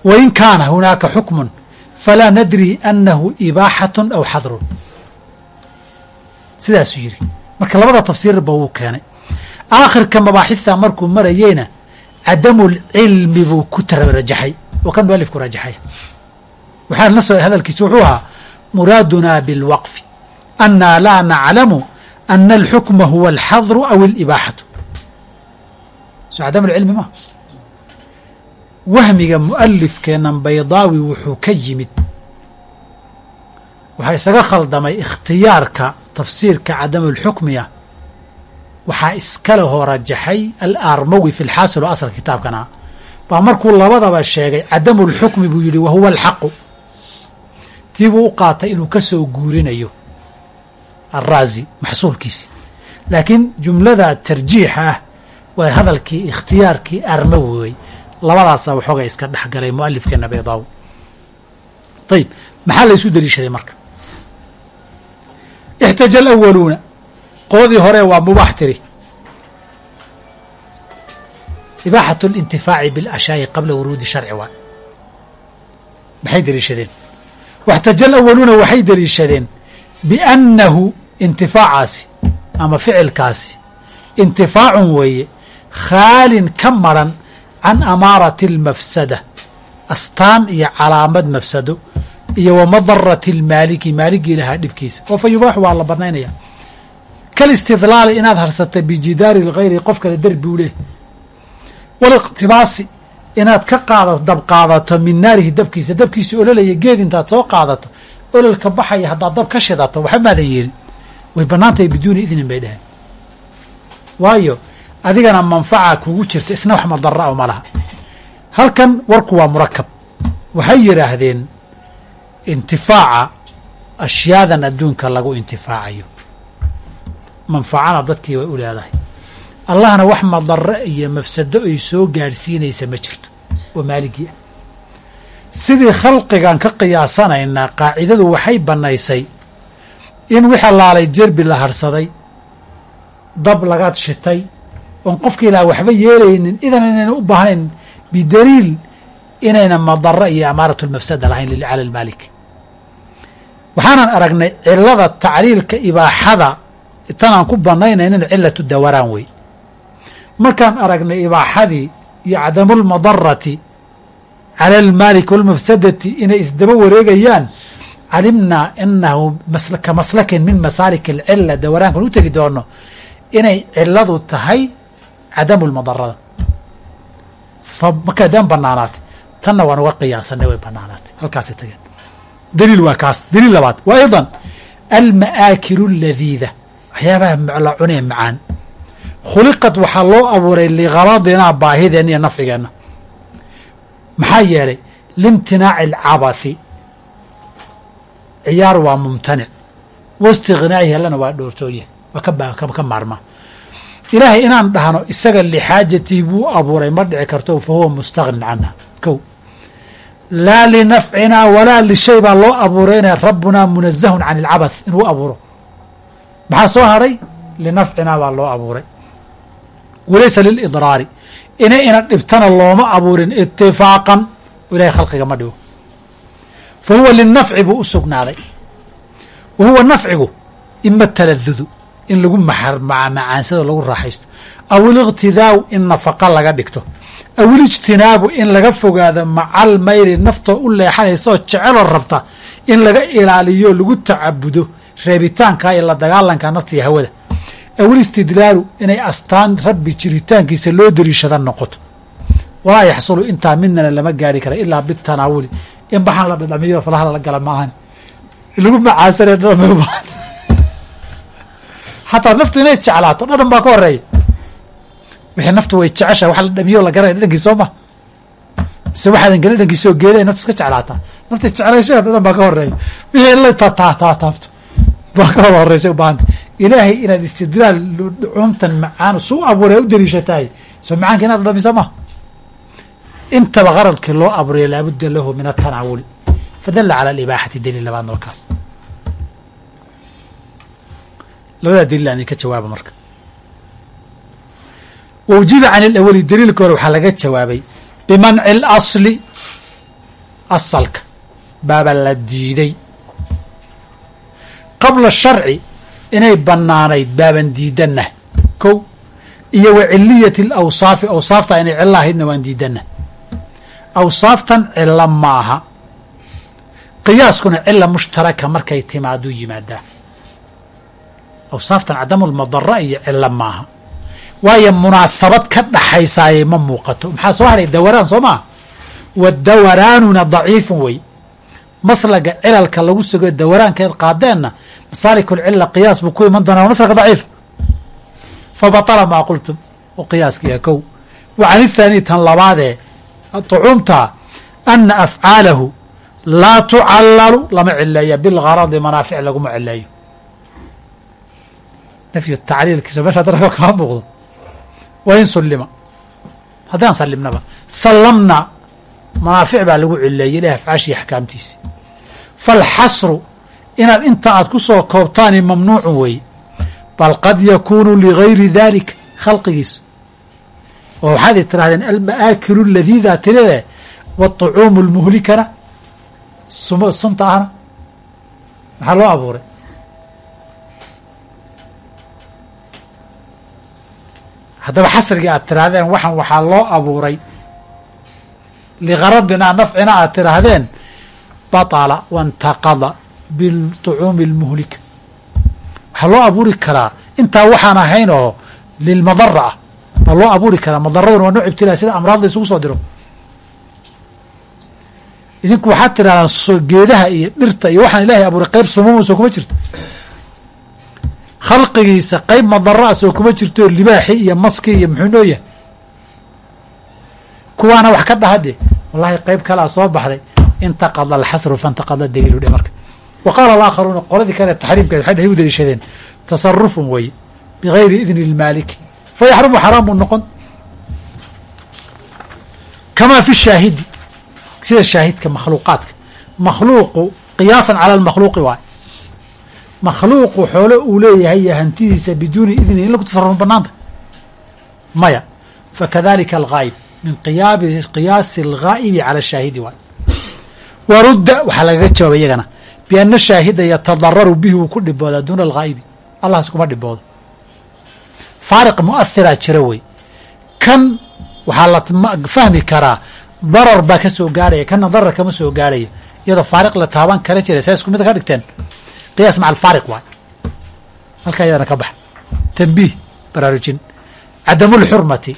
Speaker 1: wain kaana hunaaka xukmun falaa nadri annahu ibaaxatun aw xadrun sidaasuu yidhi marka labada tafsiirba wuu keenay aakhirka mabaaxida markuu marayeyna cadamulcilmi buu ku rajaxay oo kan mualifku rajaxay waxaana hadalkiisi wuxuu ahaa muraadunaa bilwaqfi anna laa naclamu ana alxukma huwa alxadru aw alibaaxatu so cadam lcilmi ma wahmiga mualifkeenan baydaawi wuxuu ka yimid waxaa isaga khaldamay ikhtiyaarka tafsiirka cadamulxukmiya waxaa iskale hoo rajaxay alaarmawi fi lxaasil oo asal kitaabkana baa markuu labadaba sheegay cadamulxukmi buu yidhi wahuwa alxaqu tii buu u qaatay inuu ka soo guurinayo alraazi maxsuulkiisi laakiin jumlada tarjiixa ah waa hadalkii ikhtiyaarkii armawi wey labadaasa waxooga iska dhexgalay mualifkeena baydaawi ayib maxaa la ysu daliishaday marka ixtaja alawaluuna qoladii hore waa mubaax tiri ibaaxat اlintifaaci biاlashyaai qabla wuruudi sharci waay maxay deliishadeen waxtaja alawaluuna waxay deliishadeen biannahu intifaacaasi ama ficilkaasi intifaacun weeye khaalin ka maran can amaarati اlmafsada astaan iyo calaamad mafsado iyo wa madarati اlmaaliki maaligii lahaa dhibkiisa oo fa yubaaxu waa la banaynaya kalistidlaali inaad harsata bijidaari lgayri qof kale derbi u leh waliqtibaasi inaad ka qaada dab qaadato min naarihi dabkiisa dabkiisa ololaya geed intaad soo qaadato ololka baxaya haddaad dab ka shidato waxba maadan yeelin. Way bannaantahay biduuni idnin bay dheheen waayo adigana manfaca kugu jirta isna wax madara o ma laha. Halkan warku waa murakab waxay yidhaahdeen intifaaca ashyaadan adduunka lagu intifaacayo. Manfacana dadkii way u leedahay. Allahna wax madare iyo mafsado ay soo gaadhsiinaysa ma jirto. Oo maaligii. ah sidii khalqigan ka qiyaasanaynaa qaacidadu waxay bannaysay in wix allaalay jerbi la harsaday dab lagaad shitay oon qofka ilaah waxba yeelaynin idan inayna u baahnayn bidaliil inayna madare iyo amaaratulmafsada lahayn cala almaalik. Waxaanan aragnay cilada tacliilka ibaaxada tanaan ku banaynaynin cilatu dawaraan wey markaan aragnay ibaaxadii iyo cadamulmadarati cala almaaliki walmafsadati inay isdaba wareegayaan calimnaa inahu ka maslakin min masaalik alcila dawaraankan u tegi doono inay ciladu tahay cadamu lmadarada fa markaa daan banaanaatay tanna waan uga qiyaasanay way banaanaatay halkaasay tageen. Daliil waa kaas daliil labaad. Wa ayضa alma'aakilu aladiida waxyaabaha la cunee macaan. Khuliqad waxaa loo abuuray ligaradinaa baahideenna iyo nafcigeenna maxaa yeelay liimtinaaci alcabathi ciyaar waa mumtanic. Waistighnaa'ihi allana waa dhoortooya ka maarmaa ilaahay inaan dhahno isaga lixaajatii buu abuuray ma dhici karto fa huwa mustagnin canha kow. Laa linafcinaa walaa lishay baa loo abuurayna rabbunaa munazahun can alcabath inuu abuuro. Maxaa soo hadhay linafcinaa baa loo abuuray. Walaysa lilidraari inay ina dhibtana looma abuurin itifaaqan ilahay khalqiga ma dhigo. Fa huwa linafci buu u sugnaaday. Wa huwa nafcigu ima taladudu in lagu macaansado lagu raaxaysto. Aw iliqtidaaw in nafaqa laga dhigto. Aw ilijtinaabu in laga fogaado macal mayli naftoo u leexanaysoo jeceloo rabta in laga ilaaliyo lagu tacabudo reebitaanka iyo la dagaalanka nafta iyo hawada awil istidlaalu inay astaan rabbi jiritaankiisa loo dariishada noqoto. Walaa yaxsulu intaa midnana lama gaari kara ilaa bitanaawuli in baxaan la dhadhamiyo falaha lala gala maahan lagu macaasane dhadhama xataa naftu inay jeclaato dhadhan baa ka horreeya wixii naftu way jeceshahay wax la dhamiyo la garanaya dhadhankii soo ma. Mise waxaadan gelin dhadhankiisoo geeday naftu iska jeclaataa nafta jeclayshaha dhadhan baa ka horreeya wixii in la taataataabto baa ka wada horeysa ubaahanta ilaahay inaad istidlaal cumtan macaan suu abuuray u daliishatahay soo macaanka inaad dhadhamisa ma intaba qaradkii loo abuuriya laabudda lahu min atanaawuli fadalla cala alibaaxati daliil labaadna waa kaas labadaa daliil aan idinka jawaaba marka wa ujiba can alawali daliilka hore waxaa laga jawaabay bimanci اlasli asalka baaba la diiday qabla sharci inay bannaanayd baaban diidanah kow iyo wa ciliyati alawsaafi awsaafta inay cilo ahaydna waan diidanah awsaaftan cilo maaha. Qiyaaskuna cila mushtaraka markay timaaduu yimaadaa. Awsaaftan cadamulmadara iyo cilo maaha. Waayo munaasabad ka dhaxaysaaye ma muuqato. Maxaa soo hadhay dawaraan soo maa wadawaraanuna daciifun wey maslaga cilalka lagu sugo dawaraankeed qaadeenna masaalikulcila qiyaas buu ku iman doonaa waa maslaka daciif. Fa maa qultum oo qiyaaskiya kow. Wa can tan labaadee طucuumta ana afcaalahu laa tucallalu lama cileeya bilgaradi manaafic laguma cileeyo nafyu tacliilkiisa meesha daraka kama muuqdo. Wa in sullima. Haddaan sallimnaba. Sallamna manaafic baa lagu cileeyay ilahi afcaashii axkaamtiisi falxasru inaad inta aad ku soo koobtaani mamnuucun weeye bal qad yakuunu ligayri dalika khalqigiisu oo waxaad tirahdeen alma'aakilu ladiidaa tirade waطucuumu lmuhlikana sunta ahna. Maxaa loo abuuray? Haddaba xasrigii aad tirahdeen waxan waxaa loo abuuray ligaradina nafcina aad tirahdeen baطala waاntaqada biطucuumi اlmuhlika waxaa loo abuuri karaa intaa waxaan ahayn oo lilmadara ah baa loo abuuri karaa madaraduna waa nooc ibtilaa sida amraad la isugu soo diro idinku waxaad tirahdaan geedaha iyo dhirta iyo waxaan ilahay abuuray qeyb sumuumusoo kuma jirto khalqigiisa qeyb madara ah soo kuma jirto libaaxi iyo maski iyo muxuu noo yahay kuwaana wax ka dhahade wallahi qeyb kalea soo baxday. Intaqada alxasru faintaqada daliilu dhe marka. Wa qaala alaakharuuna qoladii kale taxriimkeed waxay dhahay u daliishadeen tasarufun weeye bigayri idni lmaaliki fayaxrumu xaraam buu noqon. Kamaa fi shaahidi sida shaahidka makhluuqaadka. Makhluuqu qiyaasan cala almakhluuqi waay. Makhluuqu xoolo uu leeyahay iyo hantidiisa biduuni idni in lagu tasarufo banaanta maya fakadalika algaayib min qiyaasi alghaa'ibi cala shaahidi waay warudda waxaa lagaga jawaabay iyagana biana shaahida yatadararu bihi uu ku dhiboodaa duuna alghaa'ibi allahas kuma dhiboodo faariq mu'ahiraa jira wey kan waxaa la fahmi karaa darar baa ka soo gaarhaya kana darar kama soo gaarhayo iyadoo faariq la taaban kara jira saa isku mid ka dhigteen qiyaas maca alfaariq waay halkaa iyadana ka bax tanbiih baraarujin cadamulxurmati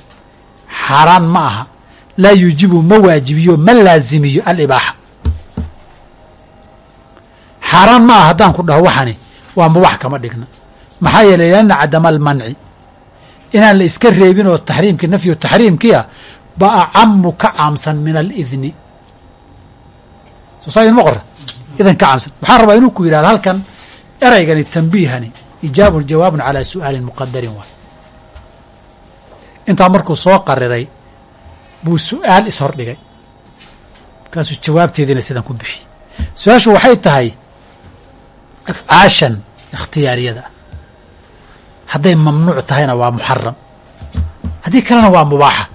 Speaker 1: xaaraan ma aha. Laa yuujibu ma waajibiyo ma laazimiyo alibaaxa. Xaaraan ma aha haddaan ku dhaho waxani waa mubax kama dhigna. Maxaa yeelay lianna cadama almanci inaan la iska reebin oo taxriimkii nafyu taxriimkiia ba acamu ka caamsan min alidni soo idinma qora idan ka caamsan. Waxaan rabaa inuu ku yidhahdo halkan eraygani tambiihani ijaabun jawaabun calaa su'aalin muqadarin waay intaa markuu soo qariray buu su'aal ishordhigay markaasuu jawaabteediina sidan ku bixiyey. Su'aashu waxay tahay afcaashan ikhtiyaariyada. Hadday mamnuuc tahayna waa muxaram haddii kalena waa mubaaxa.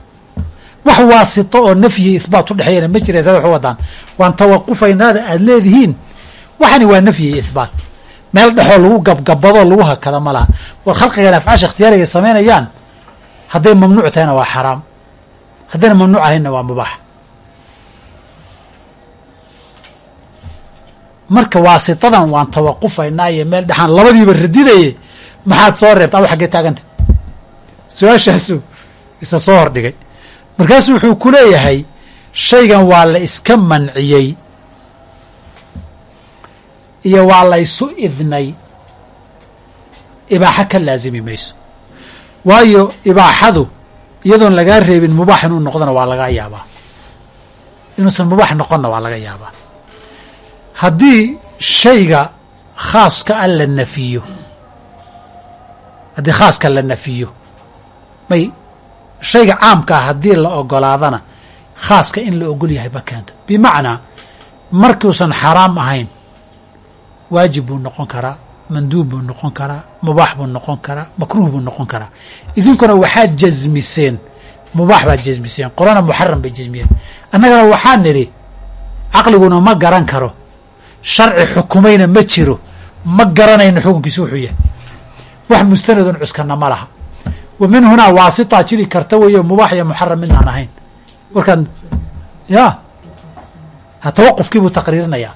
Speaker 1: Wax waasito oo nafyi ihbaat u dhexeeyana ma jira saad wax wadaan waan tawaqufaynaada aad leedihiin. Waxani waa nafyi iyo meel dhexoo lagu gabgabadoo lagu hakada ma laha. War khalqigan afcaasha ikhtiyaariga samaynayaan hadday mamnuuc tahayna waa xaraam. Haddayna mamnuuc ahaynna waa mubaax marka waasitadan waan tawaqufaynaa iyo meel dhexaan labadiiba radidaye maxaad soo reebta adu xaggee taaganta. Su'aashaasu isa soo hordhigay markaasuu wuxuu ku leeyahay shaygan waa la iska manciyey iyo waa la ysu idnay ibaaxo ka laasimi mayso waayo ibaaxadu iyadoon lagaa reebin mubaax inuu noqdona waa laga yaabaa. Inuusan mubaax noqonna waa laga yaabaa. Haddii shayga khaaska a la nafiyo haddii khaaska la nafiyo may shayga caamka ah haddii la ogolaadana khaaska in la ogol yahay ma keento bimacnaa markuusan xaraam ahayn waajib buu noqon karaa manduub buu noqon karaa mubaax buu noqon karaa makruuh buu noqon karaa. Idinkuna waxaad jasmiseen mubaax baad jasmiseen qolana muxaram bay jasmiyeen. Annagana waxaa nidhi caqliguna ma garan karo sharci xukumayna ma jiro ma garanayno xukunkiisu wuxuu yahay. Wax mustanadun cuskana ma laha. Wa min hunaa waasitaa jiri karta weeyo mubaax iyo muxaram midnaan ahayn. Warkaan ya ha tawaqufkii buu taqriirinayaa